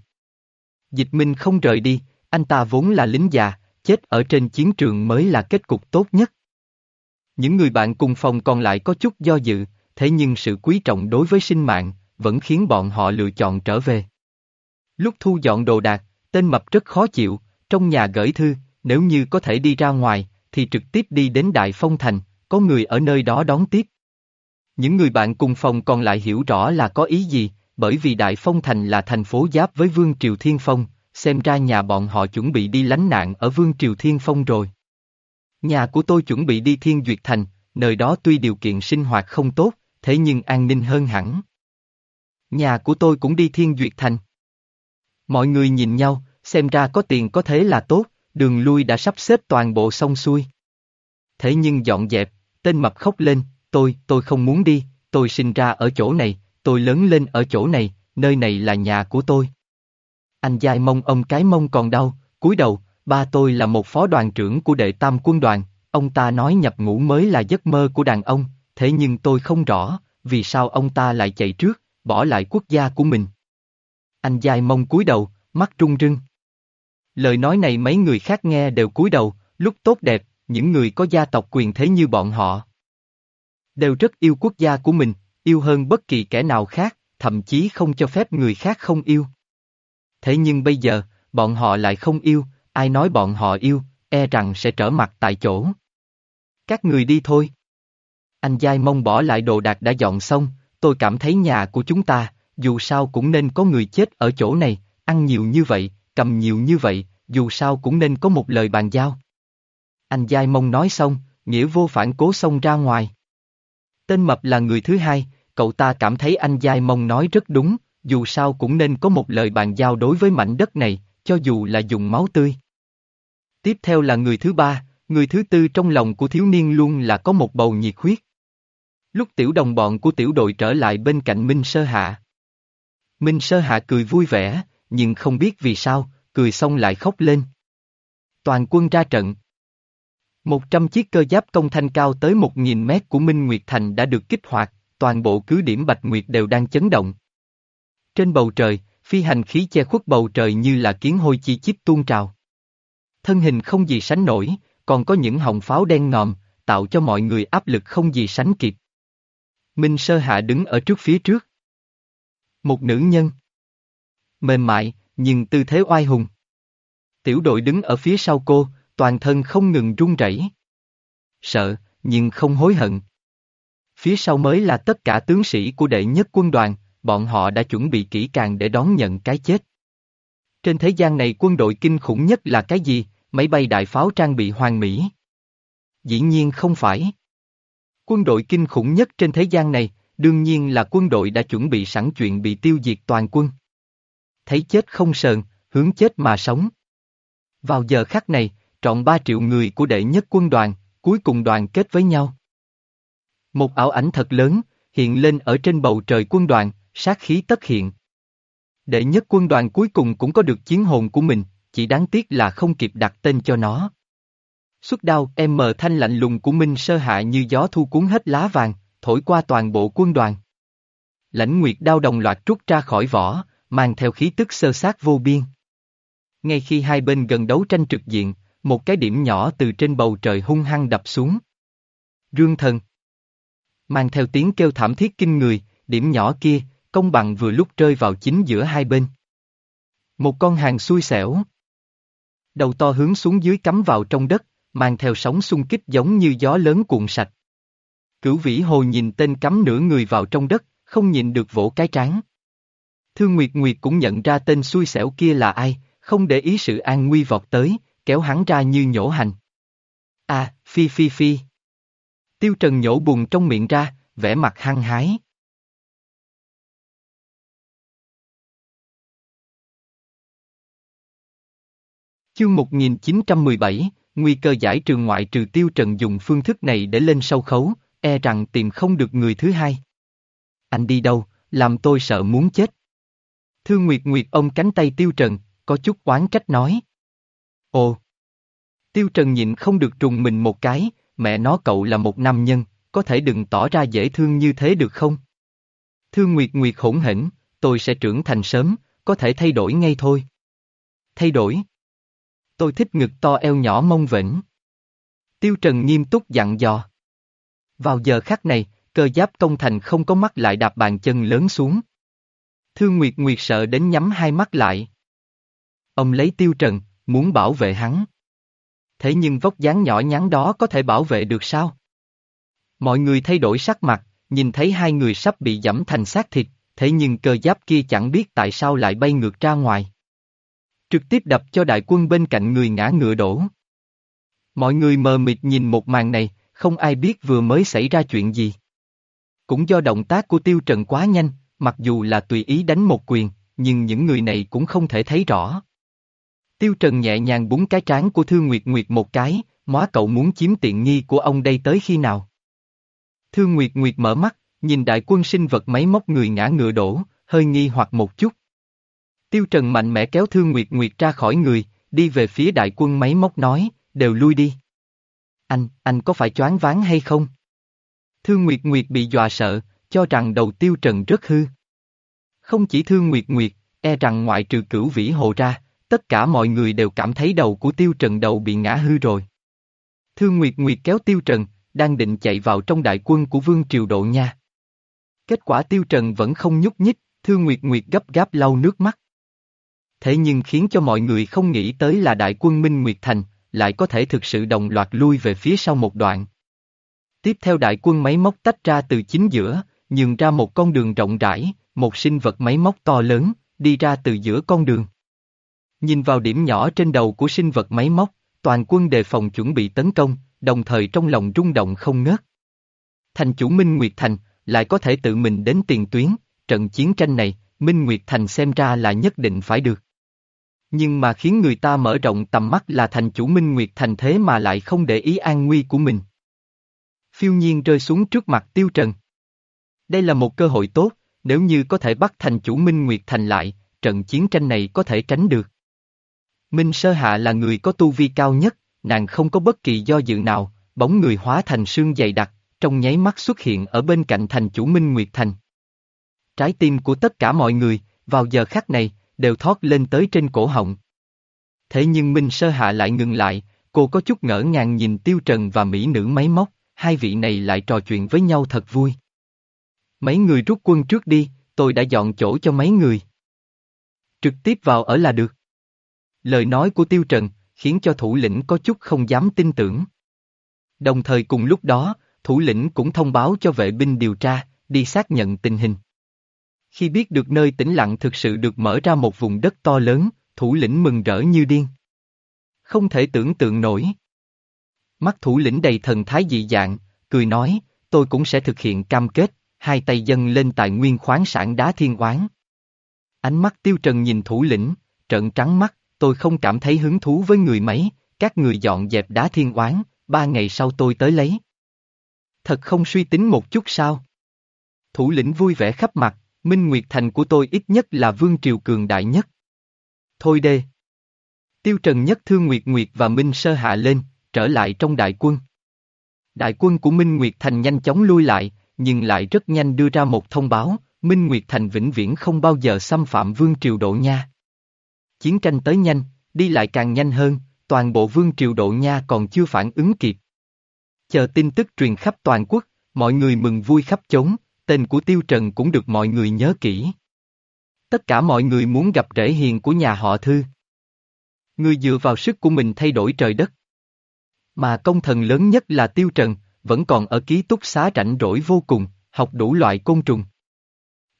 Dịch Minh không rời đi, anh ta vốn là lính già, chết ở trên chiến trường mới là kết cục tốt nhất. Những người bạn cùng phòng còn lại có chút do dự, thế nhưng sự quý trọng đối với sinh mạng, vẫn khiến bọn họ lựa chọn trở về. Lúc thu dọn đồ đạc, tên mập rất khó chịu, trong nhà gửi thư, nếu như có thể đi ra ngoài, thì trực tiếp đi đến Đại Phong Thành, có người ở nơi đó đón tiếp. Những người bạn cùng phòng còn lại hiểu rõ là có ý gì, bởi vì Đại Phong Thành là thành phố giáp với Vương Triều Thiên Phong, xem ra nhà bọn họ chuẩn bị đi lánh nạn ở Vương Triều Thiên Phong rồi. Nhà của tôi chuẩn bị đi Thiên Duyệt Thành, nơi đó tuy điều kiện sinh hoạt không tốt, thế nhưng an ninh hơn hẳn. Nhà của tôi cũng đi Thiên Duyệt Thành. Mọi người nhìn nhau, xem ra có tiền có thế là tốt, đường lui đã sắp xếp toàn bộ xong xuôi. Thế nhưng dọn dẹp, tên mập khóc lên, tôi, tôi không muốn đi, tôi sinh ra ở chỗ này, tôi lớn lên ở chỗ này, nơi này là nhà của tôi. Anh dai mông ông cái mông còn đau, cúi đầu, ba tôi là một phó đoàn trưởng của đệ tam quân đoàn, ông ta nói nhập ngũ mới là giấc mơ của đàn ông, thế nhưng tôi không rõ, vì sao ông ta lại chạy trước, bỏ lại quốc gia của mình. Anh dai mông cúi đầu, mắt trung rưng. Lời nói này mấy người khác nghe đều cúi đầu, lúc tốt đẹp, những người có gia tộc quyền thế như bọn họ. Đều rất yêu quốc gia của mình, yêu hơn bất kỳ kẻ nào khác, thậm chí không cho phép người khác không yêu. Thế nhưng bây giờ, bọn họ lại không yêu, ai nói bọn họ yêu, e rằng sẽ trở mặt tại chỗ. Các người đi thôi. Anh Giai mong bỏ lại đồ đạc đã dọn xong, tôi cảm thấy nhà của chúng ta, dù sao cũng nên có người chết ở chỗ này, ăn nhiều như vậy, cầm nhiều như vậy, dù sao cũng nên có một lời bàn giao. Anh Giai mong nói xong, nghĩa vô phản cố xông ra ngoài. Tên Mập là người thứ hai, cậu ta cảm thấy anh Giai mong nói rất đúng, dù sao cũng nên có một lời bàn giao đối với mảnh đất này, cho dù là dùng máu tươi. Tiếp theo là người thứ ba, người thứ tư trong lòng của thiếu niên luôn là có một bầu nhiệt huyết. Lúc tiểu đồng bọn của tiểu đội trở lại bên cạnh Minh Sơ Hạ. Minh Sơ Hạ cười vui vẻ, nhưng không biết vì sao, cười xong lại khóc lên. Toàn quân ra trận. Một trăm chiếc cơ giáp công thanh cao tới một nghìn mét của Minh Nguyệt Thành đã được kích hoạt, toàn bộ cứ điểm Bạch Nguyệt đều đang chấn động. Trên bầu trời, phi hành khí che khuất bầu trời như là kiến hôi chi chít tuôn trào. Thân hình không gì sánh nổi, còn có những hồng pháo đen ngòm, tạo cho mọi người áp lực không gì sánh kịp. Minh Sơ Hạ đứng ở trước phía trước. Một nữ nhân. Mềm mại, nhưng tư thế oai hùng. Tiểu đội đứng ở phía sau cô, toàn thân không ngừng run rẩy. Sợ, nhưng không hối hận. Phía sau mới là tất cả tướng sĩ của đệ nhất quân đoàn, bọn họ đã chuẩn bị kỹ càng để đón nhận cái chết. Trên thế gian này quân đội kinh khủng nhất là cái gì, máy bay đại pháo trang bị hoàn mỹ? Dĩ nhiên không phải. Quân đội kinh khủng nhất trên thế gian này, đương nhiên là quân đội đã chuẩn bị sẵn chuyện bị tiêu diệt toàn quân. Thấy chết không sờn, hướng chết mà sống. Vào giờ khắc này, trọn 3 triệu người của đệ nhất quân đoàn, cuối cùng đoàn kết với nhau. Một ảo ảnh thật lớn, hiện lên ở trên bầu trời quân đoàn, sát khí tất hiện. Đệ nhất quân đoàn cuối cùng cũng có được chiến hồn của mình, chỉ đáng tiếc là không kịp đặt tên cho nó. Xuất đao, em mờ thanh lạnh lùng của Minh sơ hạ như gió thu cuốn hết lá vàng, thổi qua toàn bộ quân đoàn. Lãnh nguyệt đao đồng loạt rút ra khỏi vỏ, mang theo khí tức sơ sát vô biên. Ngay khi hai bên gần đấu tranh trực diện, một cái điểm nhỏ từ trên bầu trời hung hăng đập xuống. Rương thần. Mang theo tiếng kêu thảm thiết kinh người, điểm nhỏ kia, công bằng vừa lúc rơi vào chính giữa hai bên. Một con hàng xui xẻo. Đầu to hướng xuống dưới cắm vào trong đất, mang theo sóng xung kích giống như gió lớn cuộn sạch. Cửu vĩ hồ nhìn tên cắm nửa người vào trong đất, không nhìn được vỗ cái trán. Thương Nguyệt Nguyệt cũng nhận ra tên xui xẻo kia là ai, không để ý sự an nguy vọt tới, kéo hắn ra như nhổ hành. À, phi phi phi. Tiêu Trần nhổ buồn trong miệng ra, vẻ mặt hăng hái. Chương 1917, nguy cơ giải trừ ngoại trừ Tiêu Trần dùng phương thức này để lên sâu khấu, e rằng tìm không được người thứ hai. Anh đi đâu, làm tôi sợ muốn chết. Thương Nguyệt Nguyệt ông cánh tay Tiêu Trần, có chút oán trách nói. Ồ! Tiêu Trần nhịn không được trùng mình một cái, mẹ nó cậu là một nam nhân, có thể đừng tỏ ra dễ thương như thế được không? Thương Nguyệt Nguyệt hỗn hỉnh, tôi sẽ trưởng thành sớm, có thể thay đổi ngay thôi. Thay đổi? Tôi thích ngực to eo nhỏ mông vĩnh. Tiêu Trần nghiêm túc dặn dò. Vào giờ khắc này, cơ giáp công thành không có mắt lại đạp bàn chân lớn xuống. Thương Nguyệt Nguyệt sợ đến nhắm hai mắt lại. Ông lấy Tiêu Trần, muốn bảo vệ hắn. Thế nhưng vóc dáng nhỏ nhắn đó có thể bảo vệ được sao? Mọi người thay đổi sắc mặt, nhìn thấy hai người sắp bị giẫm thành xác thịt, thế nhưng cơ giáp kia chẳng biết tại sao lại bay ngược ra ngoài. Trực tiếp đập cho đại quân bên cạnh người ngã ngựa đổ. Mọi người mờ mịt nhìn một màn này, không ai biết vừa mới xảy ra chuyện gì. Cũng do động tác của Tiêu Trần quá nhanh, mặc dù là tùy ý đánh một quyền, nhưng những người này cũng không thể thấy rõ. Tiêu Trần nhẹ nhàng búng cái trán của Thư Nguyệt Nguyệt một cái, móa cậu muốn chiếm tiện nghi của ông đây tới khi nào? Thư Nguyệt Nguyệt mở mắt, nhìn đại quân sinh vật máy móc người ngã ngựa đổ, hơi nghi hoặc một chút. Tiêu Trần mạnh mẽ kéo Thư Nguyệt Nguyệt ra khỏi người, đi về phía đại quân máy móc nói, đều lui đi. Anh, anh có phải choáng váng hay không? Thư Nguyệt Nguyệt bị dọa sợ, cho rằng đầu Tiêu Trần rất hư. Không chỉ Thư Nguyệt Nguyệt, e rằng ngoại trừ cửu vĩ hồ ra, tất cả mọi người đều cảm thấy đầu của Tiêu Trần đầu bị ngã hư rồi. Thương Nguyệt Nguyệt kéo Tiêu Trần, đang định chạy vào trong đại quân của Vương Triều Độ nha. Kết quả Tiêu Trần vẫn không nhúc nhích, Thương Nguyệt Nguyệt gấp gáp lau nước mắt. Thế nhưng khiến cho mọi người không nghĩ tới là đại quân Minh Nguyệt Thành, lại có thể thực sự đồng loạt lui về phía sau một đoạn. Tiếp theo đại quân máy móc tách ra từ chính giữa, nhường ra một con đường rộng rãi, một sinh vật máy móc to lớn, đi ra từ giữa con đường. Nhìn vào điểm nhỏ trên đầu của sinh vật máy móc, toàn quân đề phòng chuẩn bị tấn công, đồng thời trong lòng rung động không ngớt. Thành chủ Minh Nguyệt Thành, lại có thể tự mình đến tiền tuyến, trận chiến tranh này, Minh Nguyệt Thành xem ra là nhất định phải được. Nhưng mà khiến người ta mở rộng tầm mắt là thành chủ Minh Nguyệt Thành thế mà lại không để ý an nguy của mình. Phiêu nhiên rơi xuống trước mặt Tiêu Trần. Đây là một cơ hội tốt, nếu như có thể bắt thành chủ Minh Nguyệt Thành lại, trận chiến tranh này có thể tránh được. Minh Sơ Hạ là người có tu vi cao nhất, nàng không có bất kỳ do dự nào, bóng người hóa thành sương dày đặc, trong nháy mắt xuất hiện ở bên cạnh thành chủ Minh Nguyệt Thành. Trái tim của tất cả mọi người, vào giờ khắc này, đều thoát lên tới trên cổ họng. Thế nhưng Minh Sơ Hạ lại ngừng lại, cô có chút ngỡ ngàng nhìn Tiêu Trần và Mỹ nữ máy móc, hai vị này lại trò chuyện với nhau thật vui. Mấy người rút quân trước đi, tôi đã dọn chỗ cho mấy người. Trực tiếp vào ở là được. Lời nói của Tiêu Trần, khiến cho thủ lĩnh có chút không dám tin tưởng. Đồng thời cùng lúc đó, thủ lĩnh cũng thông báo cho vệ binh điều tra, đi xác nhận tình hình. Khi biết được nơi tĩnh lặng thực sự được mở ra một vùng đất to lớn, thủ lĩnh mừng rỡ như điên. Không thể tưởng tượng nổi. Mắt thủ lĩnh đầy thần thái dị dạng, cười nói, tôi cũng sẽ thực hiện cam kết, hai tay dâng lên tài nguyên khoáng sản đá thiên oán. Ánh mắt tiêu trần nhìn thủ lĩnh, trợn trắng mắt, tôi không cảm thấy hứng thú với người mấy, các người dọn dẹp đá thiên oán, ba ngày sau tôi tới lấy. Thật không suy tính một chút sao? Thủ lĩnh vui vẻ khắp mặt, Minh Nguyệt Thành của tôi ít nhất là vương triều cường đại nhất. Thôi đê. Tiêu Trần nhất thương Nguyệt Nguyệt và Minh Sơ hạ lên, trở lại trong đại quân. Đại quân của Minh Nguyệt Thành nhanh chóng lui lại, nhưng lại rất nhanh đưa ra một thông báo, Minh Nguyệt Thành vĩnh viễn không bao giờ xâm phạm vương triều độ nha. Chiến tranh tới nhanh, đi lại càng nhanh hơn, toàn bộ vương triều độ nha còn chưa phản ứng kịp. Chờ tin tức truyền khắp toàn quốc, mọi người mừng vui khắp chốn, tên của Tiêu Trần cũng được mọi người nhớ kỹ. Tất cả mọi người muốn gặp rễ hiền của nhà họ Thư. Người dựa vào sức của mình thay đổi trời đất. Mà công thần lớn nhất là Tiêu Trần, vẫn còn ở ký túc xá rảnh rỗi vô cùng, học đủ loại côn trùng.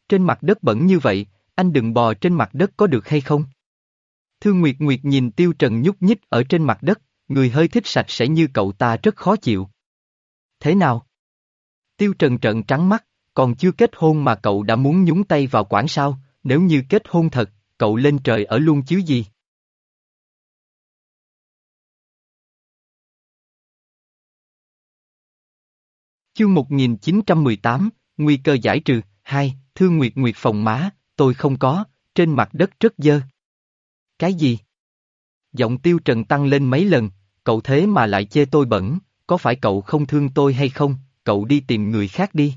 Trên mặt đất bẩn như vậy, anh đừng bò trên mặt đất có được hay không? Thương Nguyệt Nguyệt nhìn Tiêu Trần nhúc nhích ở trên mặt đất, người hơi thích sạch sẽ như cậu ta rất khó chịu. Thế nào? Tiêu Trần trợn trắng mắt, còn chưa kết hôn mà cậu đã muốn nhúng tay vào quản sao, nếu như kết hôn thật, cậu lên trời ở luôn chứ gì? Chương 1918, Nguy cơ giải trừ, 2, Thương Nguyệt Nguyệt phòng má, tôi không có, trên mặt đất rất dơ. Cái gì? Giọng tiêu trần tăng lên mấy lần, cậu thế mà lại chê tôi bẩn, có phải cậu không thương tôi hay không, cậu đi tìm người khác đi.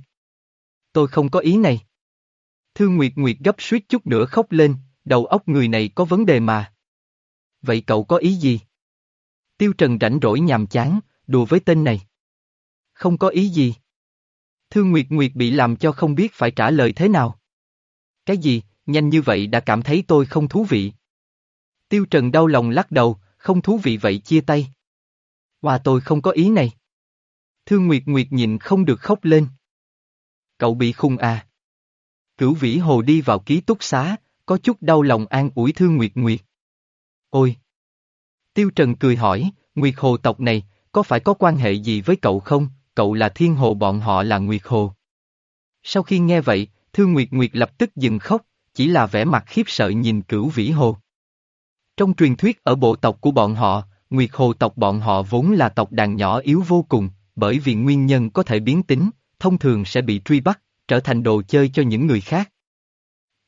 Tôi không có ý này. Thương Nguyệt Nguyệt gấp suýt chút nữa khóc lên, đầu óc người này có vấn đề mà. Vậy cậu có ý gì? Tiêu Trần rảnh rỗi nhàm chán, đùa với tên này. Không có ý gì. Thương Nguyệt Nguyệt bị làm cho không biết phải trả lời thế nào. Cái gì, nhanh như vậy đã cảm thấy tôi không thú vị. Tiêu Trần đau lòng lắc đầu, không thú vị vậy chia tay. Hòa tôi không có ý này. Thương Nguyệt Nguyệt nhìn không được khóc lên. Cậu bị khung à. Cửu Vĩ Hồ đi vào ký túc xá, có chút đau lòng an ủi Thương Nguyệt Nguyệt. Ôi! Tiêu Trần cười hỏi, Nguyệt Hồ tộc này, có phải có quan hệ gì với cậu không, cậu là thiên hồ bọn họ là Nguyệt Hồ. Sau khi nghe vậy, Thương Nguyệt Nguyệt lập tức dừng khóc, chỉ là vẻ mặt khiếp sợ nhìn cửu vĩ hồ. Trong truyền thuyết ở bộ tộc của bọn họ, Nguyệt Hồ tộc bọn họ vốn là tộc đàn nhỏ yếu vô cùng, bởi vì nguyên nhân có thể biến tính, thông thường sẽ bị truy bắt, trở thành đồ chơi cho những người khác.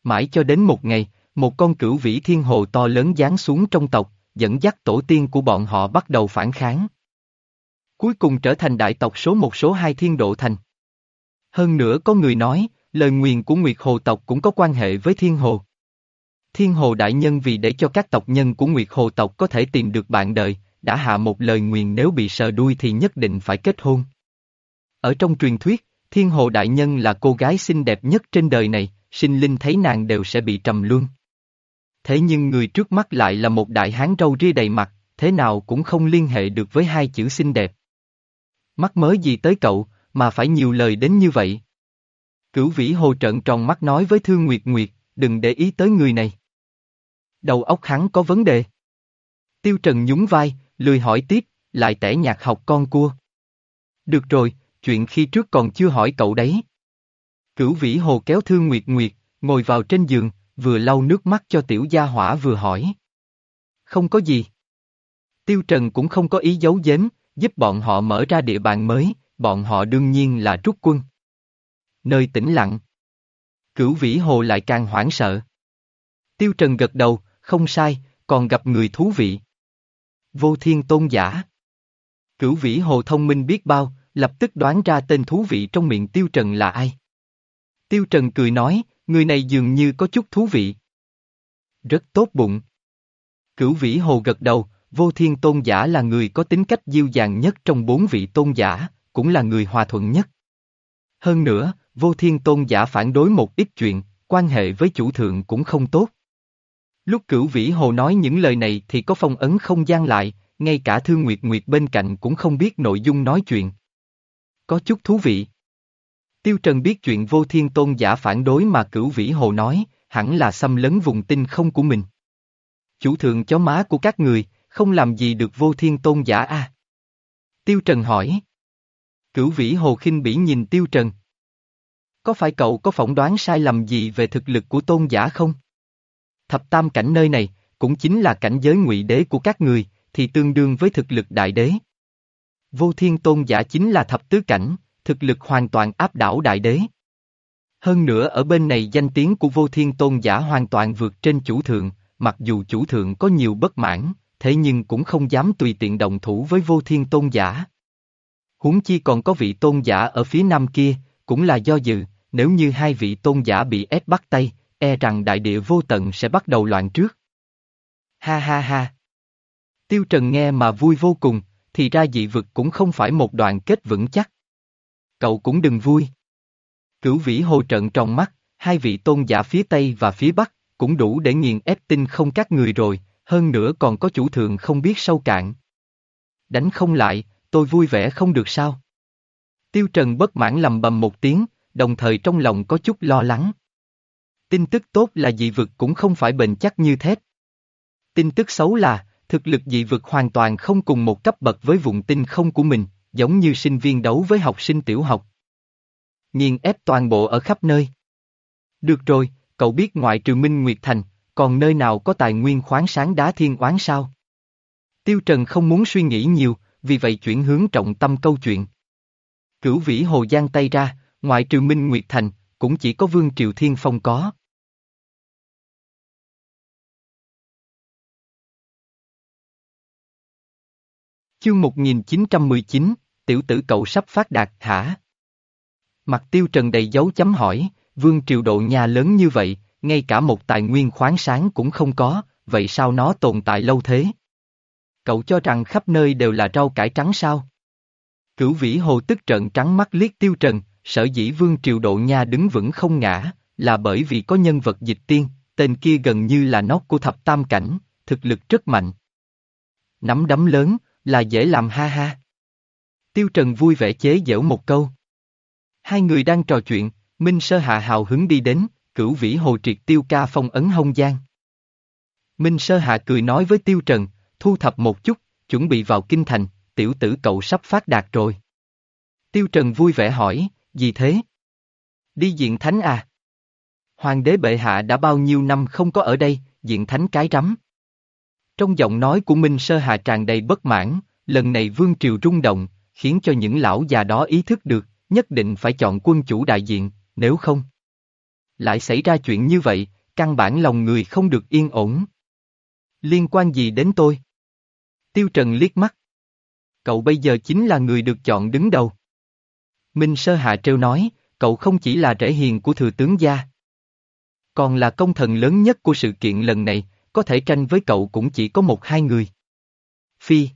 Mãi cho đến một ngày, một con cửu vĩ thiên hồ to lớn giáng xuống trong tộc, dẫn dắt tổ tiên của bọn họ bắt đầu phản kháng. Cuối cùng trở thành đại tộc số một số hai thiên độ thành. Hơn nữa có người nói, lời nguyền của Nguyệt Hồ tộc cũng có quan hệ với thiên hồ. Thiên hồ đại nhân vì để cho các tộc nhân của Nguyệt Hồ tộc có thể tìm được bạn đời, đã hạ một lời nguyền nếu bị sờ đuôi thì nhất định phải kết hôn. Ở trong truyền thuyết, thiên hồ đại nhân là cô gái xinh đẹp nhất trên đời này, sinh linh thấy nàng đều sẽ bị trầm luân. Thế nhưng người trước mắt lại là một đại hán râu ria đầy mặt, thế nào cũng không liên hệ được với hai chữ xinh đẹp. Mắc mới gì tới cậu, mà phải nhiều lời đến như vậy. Cửu vĩ hồ trợn tròn mắt nói với Thương Nguyệt Nguyệt, đừng để ý tới người này. Đầu óc hắn có vấn đề. Tiêu Trần nhún vai, lười hỏi tiếp, lại tẻ nhạc học con cua. Được rồi, chuyện khi trước còn chưa hỏi cậu đấy. Cửu vĩ hồ kéo Thương Nguyệt Nguyệt, ngồi vào trên giường, vừa lau nước mắt cho tiểu gia hỏa vừa hỏi. Không có gì. Tiêu Trần cũng không có ý giấu giếm, giúp bọn họ mở ra địa bàn mới, bọn họ đương nhiên là rút quân. Nơi tĩnh lặng. Cửu vĩ hồ lại càng hoảng sợ. Tiêu Trần gật đầu, không sai, còn gặp người thú vị. Vô thiên tôn giả. Cửu vĩ hồ thông minh biết bao, lập tức đoán ra tên thú vị trong miệng Tiêu Trần là ai. Tiêu Trần cười nói, người này dường như có chút thú vị. Rất tốt bụng. Cửu vĩ hồ gật đầu, vô thiên tôn giả là người có tính cách diêu dàng nhất trong bốn vị tôn giả, cũng là người hòa thuận nhất. Hơn nữa, vô thiên tôn giả phản đối một ít chuyện, quan hệ với chủ thượng cũng không tốt. Lúc cửu vĩ hồ nói những lời này thì có phong ấn không gian lại, ngay cả Thương Nguyệt Nguyệt bên cạnh cũng không biết nội dung nói chuyện. Có chút thú vị. Tiêu Trần biết chuyện vô thiên tôn giả phản đối mà cửu vĩ hồ nói, hẳn là xâm lấn vùng tinh không của mình. Chủ thượng chó má của các người, không làm gì được vô thiên tôn giả a. Tiêu Trần hỏi. Cửu vĩ hồ khinh bỉ nhìn Tiêu Trần. Có phải cậu có phỏng đoán sai lầm gì về thực lực của tôn giả không? Thập tam cảnh nơi này, cũng chính là cảnh giới ngụy đế của các người, thì tương đương với thực lực đại đế. Vô thiên tôn giả chính là thập tứ cảnh, thực lực hoàn toàn áp đảo đại đế. Hơn nữa ở bên này danh tiếng của vô thiên tôn giả hoàn toàn vượt trên chủ thượng, mặc dù chủ thượng có nhiều bất mãn, thế nhưng cũng không dám tùy tiện đồng thủ với vô thiên tôn giả. Huống chi còn có vị tôn giả ở phía nam kia, cũng là do dự, nếu như hai vị tôn giả bị ép bắt tay, e rằng đại địa vô tận sẽ bắt đầu loạn trước. Ha ha ha. Tiêu Trần nghe mà vui vô cùng, thì ra dị vực cũng không phải một đoàn kết vững chắc. Cậu cũng đừng vui. Cửu vĩ hồ trận trong mắt, hai vị tôn giả phía Tây và phía Bắc, cũng đủ để nghiền ép tinh không các người rồi, hơn nữa còn có chủ thượng không biết sâu cạn. Đánh không lại, tôi vui vẻ không được sao? Tiêu Trần bất mãn lầm bầm một tiếng, đồng thời trong lòng có chút lo lắng. Tin tức tốt là dị vực cũng không phải bền chắc như thép. Tin tức xấu là, thực lực dị vực hoàn toàn không cùng một cấp bậc với vùng tinh không của mình, giống như sinh viên đấu với học sinh tiểu học. Nghiền ép toàn bộ ở khắp nơi. Được rồi, cậu biết ngoại trừ Minh Nguyệt Thành, còn nơi nào có tài nguyên khoáng sáng đá thiên oán sao? Tiêu Trần không muốn suy nghĩ nhiều, vì vậy chuyển hướng trọng tâm câu chuyện. Cửu vĩ hồ giang tay ra, ngoại trừ Minh Nguyệt Thành, cũng chỉ có Vương Triều Thiên Phong có. Chương 1919, tiểu tử cậu sắp phát đạt hả? Mặt tiêu trần đầy dấu chấm hỏi, vương triều độ nhà lớn như vậy, ngay cả một tài nguyên khoáng sáng cũng không có, vậy sao nó tồn tại lâu thế? Cậu cho rằng khắp nơi đều là rau cải trắng sao? Cửu vĩ hồ tức trận trắng mắt liếc tiêu trần, sở dĩ vương triều độ nha đứng vững không ngã, là bởi vì có nhân vật dịch tiên, tên kia gần như là nóc của thập tam cảnh, thực lực rất mạnh. Nắm đấm lớn, là dễ làm ha ha. Tiêu Trần vui vẻ chế giễu một câu. Hai người đang trò chuyện, Minh Sơ Hạ hào hứng đi đến, cửu vĩ hồ triệt tiêu ca phong ấn hông giang. Minh Sơ Hạ cười nói với Tiêu Trần, thu thập một chút, chuẩn bị vào kinh thành, tiểu tử cậu sắp phát đạt rồi. Tiêu Trần vui vẻ hỏi, gì thế? Đi diện thánh à? Hoàng đế bệ hạ đã bao nhiêu năm không có ở đây, diện thánh cái rắm. Trong giọng nói của Minh Sơ Hà tràn đầy bất mãn, lần này vương triều rung động, khiến cho những lão già đó ý thức được, nhất định phải chọn quân chủ đại diện, nếu không. Lại xảy ra chuyện như vậy, căn bản lòng người không được yên ổn. Liên quan gì đến tôi? Tiêu Trần liếc mắt. Cậu bây giờ chính là người được chọn đứng đầu. Minh Sơ Hạ trêu nói, cậu không chỉ là rễ hiền của thừa tướng gia. Còn là công thần lớn nhất của sự kiện lần này, có thể tranh với cậu cũng chỉ có một hai người. Phi.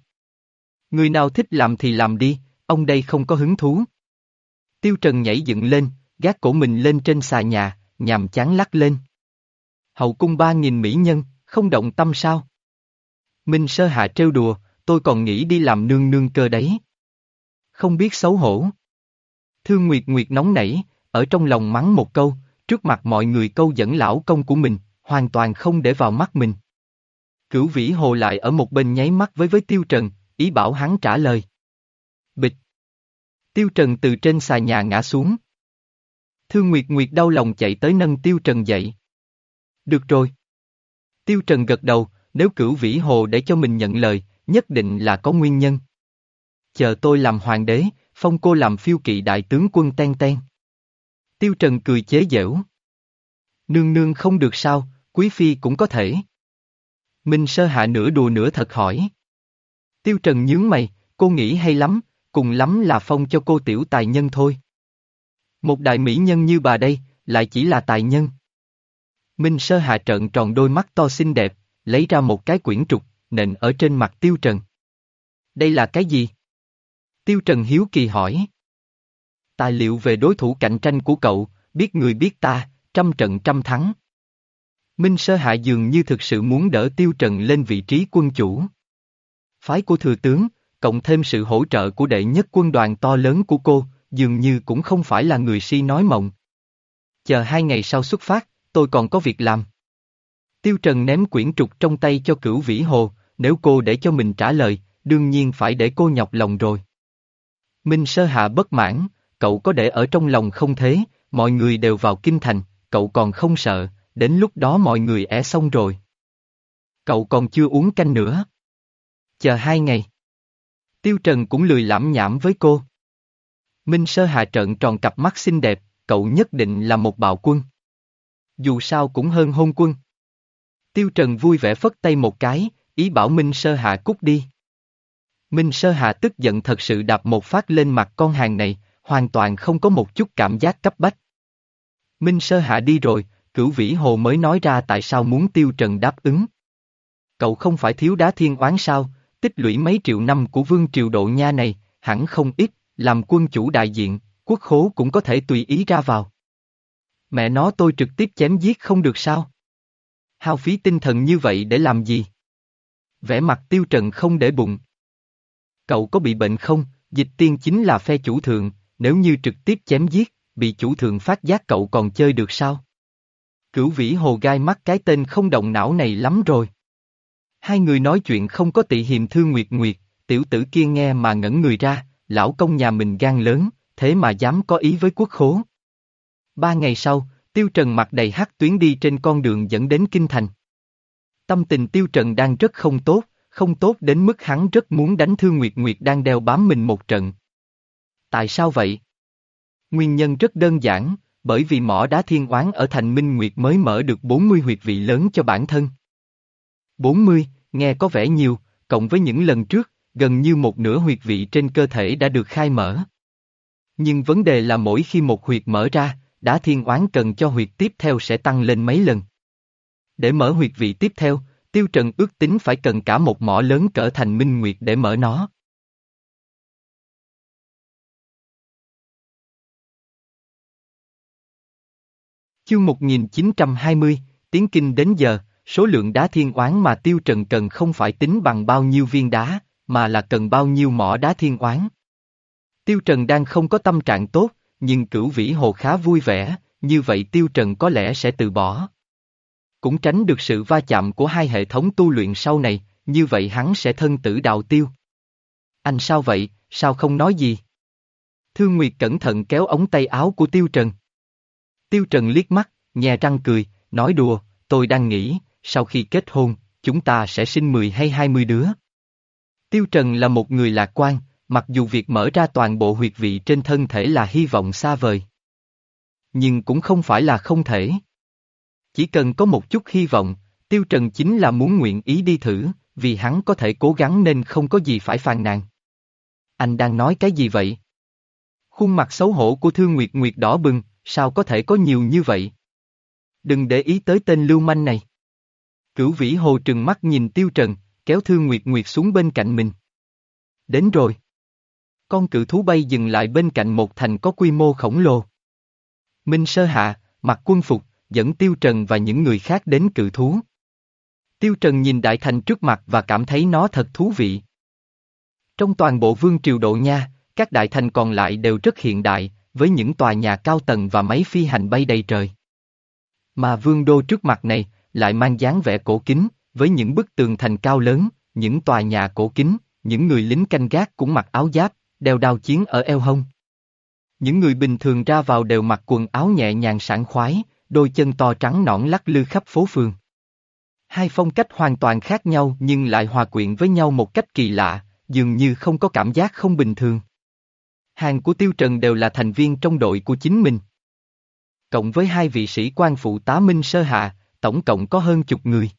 Người nào thích làm thì làm đi, ông đây không có hứng thú. Tiêu Trần nhảy dựng lên, gác cổ mình lên trên xà nhà, nhằm chán lắc lên. Hậu cung ba nghìn mỹ nhân, không động tâm sao? Minh sơ hạ trêu đùa, tôi còn nghĩ đi làm nương nương cơ đấy. Không biết xấu hổ. Thương Nguyệt Nguyệt nóng nảy, ở trong lòng mắng một câu, trước mặt mọi người câu dẫn lão công của mình, hoàn toàn không để vào mắt mình. Cửu vĩ hồ lại ở một bên nháy mắt với với Tiêu Trần, ý bảo hắn trả lời. Bịch. Tiêu Trần từ trên xà nhà ngã xuống. Thương Nguyệt Nguyệt đau lòng chạy tới nâng Tiêu Trần dậy. Được rồi. Tiêu Trần gật đầu, nếu cửu vĩ hồ để cho mình nhận lời, nhất định là có nguyên nhân. Chờ tôi làm hoàng đế, phong cô làm phiêu kỵ đại tướng quân ten ten. Tiêu Trần cười chế giễu. Nương nương không được sao, quý phi cũng có thể. Minh sơ hạ nửa đùa nửa thật hỏi. Tiêu Trần nhướng mày, cô nghĩ hay lắm, cùng lắm là phong cho cô tiểu tài nhân thôi. Một đại mỹ nhân như bà đây, lại chỉ là tài nhân. Minh sơ hạ trợn tròn đôi mắt to xinh đẹp, lấy ra một cái quyển trục, nền ở trên mặt Tiêu Trần. Đây là cái gì? Tiêu Trần hiếu kỳ hỏi. Tài liệu về đối thủ cạnh tranh của cậu, biết người biết ta, trăm trận trăm thắng. Minh Sơ Hạ dường như thực sự muốn đỡ Tiêu Trần lên vị trí quân chủ. Phái của thừa tướng, cộng thêm sự hỗ trợ của đệ nhất quân đoàn to lớn của cô, dường như cũng không phải là người si nói mộng. Chờ hai ngày sau xuất phát, tôi còn có việc làm. Tiêu Trần ném quyển trục trong tay cho cửu vĩ hồ, nếu cô để cho mình trả lời, đương nhiên phải để cô nhọc lòng rồi. Minh Sơ Hạ bất mãn, cậu có để ở trong lòng không thế, mọi người đều vào kinh thành, cậu còn không sợ, đến lúc đó mọi người ẻ xong rồi. Cậu còn chưa uống canh nữa. Chờ hai ngày. Tiêu Trần cũng lười lãm nhảm với cô. Minh Sơ Hà trợn tròn cặp mắt xinh đẹp, cậu nhất định là một bạo quân. Dù sao cũng hơn hôn quân. Tiêu Trần vui vẻ phất tay một cái, ý bảo Minh Sơ Hạ cút đi. Minh Sơ Hạ tức giận thật sự đạp một phát lên mặt con hàng này, hoàn toàn không có một chút cảm giác cấp bách. Minh Sơ Hạ đi rồi, cửu vĩ hồ mới nói ra tại sao muốn tiêu trần đáp ứng. Cậu không phải thiếu đá thiên oán sao, tích lũy mấy triệu năm của vương triều độ nha này, hẳn không ít, làm quân chủ đại diện, quốc khố cũng có thể tùy ý ra vào. Mẹ nó tôi trực tiếp chém giết không được sao? Hao phí tinh thần như vậy để làm gì? Vẻ mặt tiêu trần không để bụng. Cậu có bị bệnh không? Dịch tiên chính là phe chủ thượng, nếu như trực tiếp chém giết, bị chủ thượng phát giác cậu còn chơi được sao? Cửu vĩ hồ gai mắt cái tên không động não này lắm rồi. Hai người nói chuyện không có tị hiềm Thư Nguyệt Nguyệt, tiểu tử kia nghe mà ngẩn người ra, lão công nhà mình gan lớn, thế mà dám có ý với quốc khố. Ba ngày sau, Tiêu Trần mặt đầy hắc tuyến đi trên con đường dẫn đến Kinh Thành. Tâm tình Tiêu Trần đang rất không tốt, không tốt đến mức hắn rất muốn đánh Thư Nguyệt Nguyệt đang đeo bám mình một trận. Tại sao vậy? Nguyên nhân rất đơn giản, bởi vì mỏ đá thiên oán ở thành Minh Nguyệt mới mở được 40 huyệt vị lớn cho bản thân. 40, nghe có vẻ nhiều, cộng với những lần trước, gần như một nửa huyệt vị trên cơ thể đã được khai mở. Nhưng vấn đề là mỗi khi một huyệt mở ra, đá thiên oán cần cho huyệt tiếp theo sẽ tăng lên mấy lần. Để mở huyệt vị tiếp theo, Tiêu Trần ước tính phải cần cả một mỏ lớn cỡ thành minh nguyệt để mở nó. Chương 1920, tiến kinh đến giờ, số lượng đá thiên oán mà Tiêu Trần cần không phải tính bằng bao nhiêu viên đá, mà là cần bao nhiêu mỏ đá thiên oán. Tiêu Trần đang không có tâm trạng tốt, nhưng cửu vĩ hồ khá vui vẻ, như vậy Tiêu Trần có lẽ sẽ từ bỏ. Cũng tránh được sự va chạm của hai hệ thống tu luyện sau này, như vậy hắn sẽ thân tử đào tiêu. Anh sao vậy, sao không nói gì? Thương Nguyệt cẩn thận kéo ống tay áo của Tiêu Trần. Tiêu Trần liếc mắt, nhè răng cười, nói đùa, tôi đang nghĩ, sau khi kết hôn, chúng ta sẽ sinh 10 hay 20 đứa. Tiêu Trần là một người lạc quan, mặc dù việc mở ra toàn bộ huyệt vị trên thân thể là hy vọng xa vời. Nhưng cũng không phải là không thể. Chỉ cần có một chút hy vọng, Tiêu Trần chính là muốn nguyện ý đi thử, vì hắn có thể cố gắng nên không có gì phải phàn nàn. Anh đang nói cái gì vậy? Khuôn mặt xấu hổ của Thương Nguyệt Nguyệt đỏ bừng, sao có thể có nhiều như vậy? Đừng để ý tới tên lưu manh này. Cửu vĩ hồ trừng mắt nhìn Tiêu Trần, kéo Thương Nguyệt Nguyệt xuống bên cạnh mình. Đến rồi. Con cự thú bay dừng lại bên cạnh một thành có quy mô khổng lồ. Minh sơ hạ, mặc quân phục, dẫn Tiêu Trần và những người khác đến cự thú. Tiêu Trần nhìn đại thành trước mặt và cảm thấy nó thật thú vị. Trong toàn bộ vương triều độ nha, các đại thành còn lại đều rất hiện đại, với những tòa nhà cao tầng và máy phi hành bay đầy trời. Mà vương đô trước mặt này, lại mang dáng vẻ cổ kính, với những bức tường thành cao lớn, những tòa nhà cổ kính, những người lính canh gác cũng mặc áo giáp, đeo đao chiến ở eo hông. Những người bình thường ra vào đều mặc quần áo nhẹ nhàng sảng khoái, đôi chân to trắng nõn lắc lư khắp phố phường. Hai phong cách hoàn toàn khác nhau nhưng lại hòa quyện với nhau một cách kỳ lạ, dường như không có cảm giác không bình thường. Hàng của Tiêu Trần đều là thành viên trong đội của chính mình. Cộng với hai vị sĩ quan phụ tá Minh Sơ Hạ, tổng cộng có hơn chục người.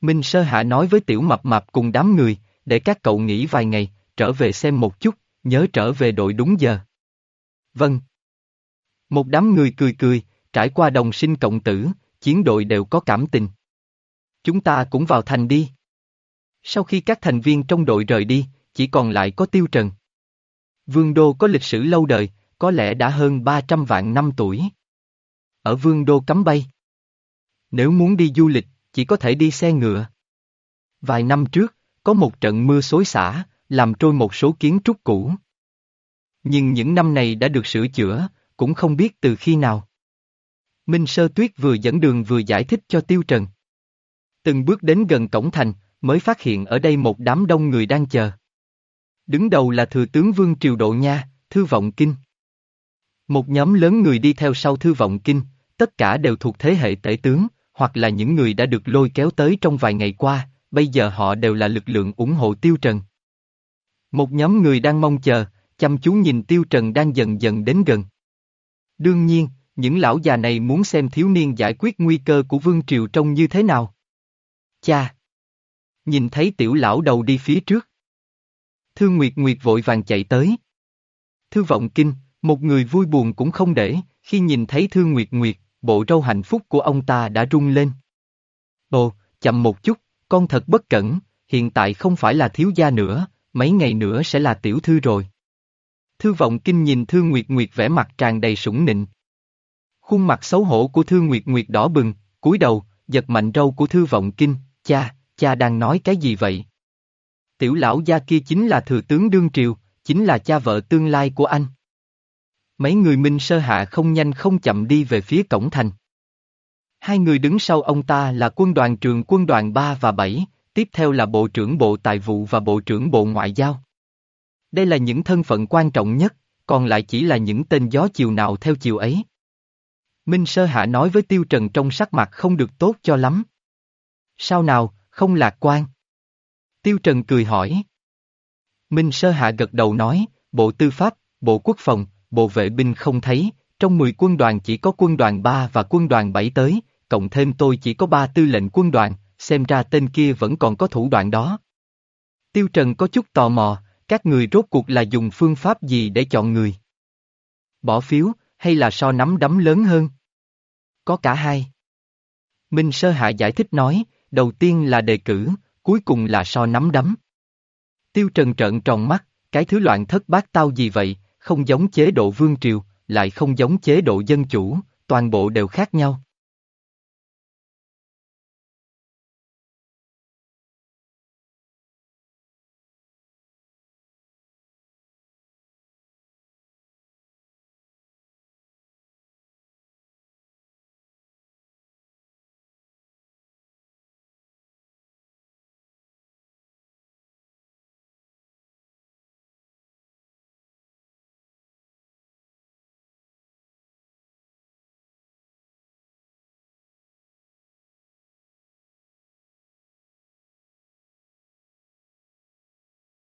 Minh Sơ Hạ nói với Tiểu Mập Mập cùng đám người, để các cậu nghỉ vài ngày, trở về xem một chút, nhớ trở về đội đúng giờ. Vâng. Một đám người cười cười, trải qua đồng sinh cộng tử, chiến đội đều có cảm tình. Chúng ta cũng vào thành đi. Sau khi các thành viên trong đội rời đi, chỉ còn lại có Tiêu Trần. Vương Đô có lịch sử lâu đời, có lẽ đã hơn 300 vạn năm tuổi. Ở Vương Đô cấm bay. Nếu muốn đi du lịch, chỉ có thể đi xe ngựa. Vài năm trước, có một trận mưa xối xả, làm trôi một số kiến trúc cũ. Nhưng những năm này đã được sửa chữa, cũng không biết từ khi nào. Minh Sơ Tuyết vừa dẫn đường vừa giải thích cho Tiêu Trần. Từng bước đến gần cổng thành, mới phát hiện ở đây một đám đông người đang chờ. Đứng đầu là Thừa tướng Vương Triều Độ Nha, Thư Vọng Kinh. Một nhóm lớn người đi theo sau Thư Vọng Kinh, tất cả đều thuộc thế hệ tể tướng, hoặc là những người đã được lôi kéo tới trong vài ngày qua, bây giờ họ đều là lực lượng ủng hộ Tiêu Trần. Một nhóm người đang mong chờ, chăm chú nhìn Tiêu Trần đang dần dần đến gần. Đương nhiên, những lão già này muốn xem thiếu niên giải quyết nguy cơ của Vương Triều trông như thế nào. Cha! Nhìn thấy tiểu lão đầu đi phía trước. Thư Nguyệt Nguyệt vội vàng chạy tới. Thư Vọng Kinh, một người vui buồn cũng không để, khi nhìn thấy Thư Nguyệt Nguyệt, bộ râu hạnh phúc của ông ta đã rung lên. Ồ, chậm một chút, con thật bất cẩn, hiện tại không phải là thiếu gia nữa, mấy ngày nữa sẽ là tiểu thư rồi. Thư vọng kinh nhìn Thư Nguyệt Nguyệt vẻ mặt tràn đầy sủng nịnh. Khuôn mặt xấu hổ của Thư Nguyệt Nguyệt đỏ bừng, cúi đầu, giật mạnh râu của Thư vọng kinh, cha, cha đang nói cái gì vậy? Tiểu lão gia kia chính là thừa tướng đương triều, chính là cha vợ tương lai của anh. Mấy người minh sơ hạ không nhanh không chậm đi về phía cổng thành. Hai người đứng sau ông ta là quân đoàn trường quân đoàn 3 và 7, tiếp theo là Bộ trưởng Bộ Tài vụ và Bộ trưởng Bộ Ngoại giao. Đây là những thân phận quan trọng nhất, còn lại chỉ là những tên gió chiều nào theo chiều ấy. Minh Sơ Hạ nói với Tiêu Trần trong sắc mặt không được tốt cho lắm. Sao nào, không lạc quan? Tiêu Trần cười hỏi. Minh Sơ Hạ gật đầu nói, Bộ Tư pháp, Bộ Quốc phòng, Bộ Vệ binh không thấy, trong 10 quân đoàn chỉ có quân đoàn 3 và quân đoàn 7 tới, cộng thêm tôi chỉ có 3 tư lệnh quân đoàn, xem ra tên kia vẫn còn có thủ đoạn đó. Tiêu Trần có chút tò mò, các người rốt cuộc là dùng phương pháp gì để chọn người? Bỏ phiếu, hay là so nắm đấm lớn hơn? Có cả hai. Minh Sơ Hạ giải thích nói, đầu tiên là đề cử, cuối cùng là so nắm đấm. Tiêu Trần trợn tròn mắt, cái thứ loạn thất bát tao gì vậy, không giống chế độ vương triều, lại không giống chế độ dân chủ, toàn bộ đều khác nhau.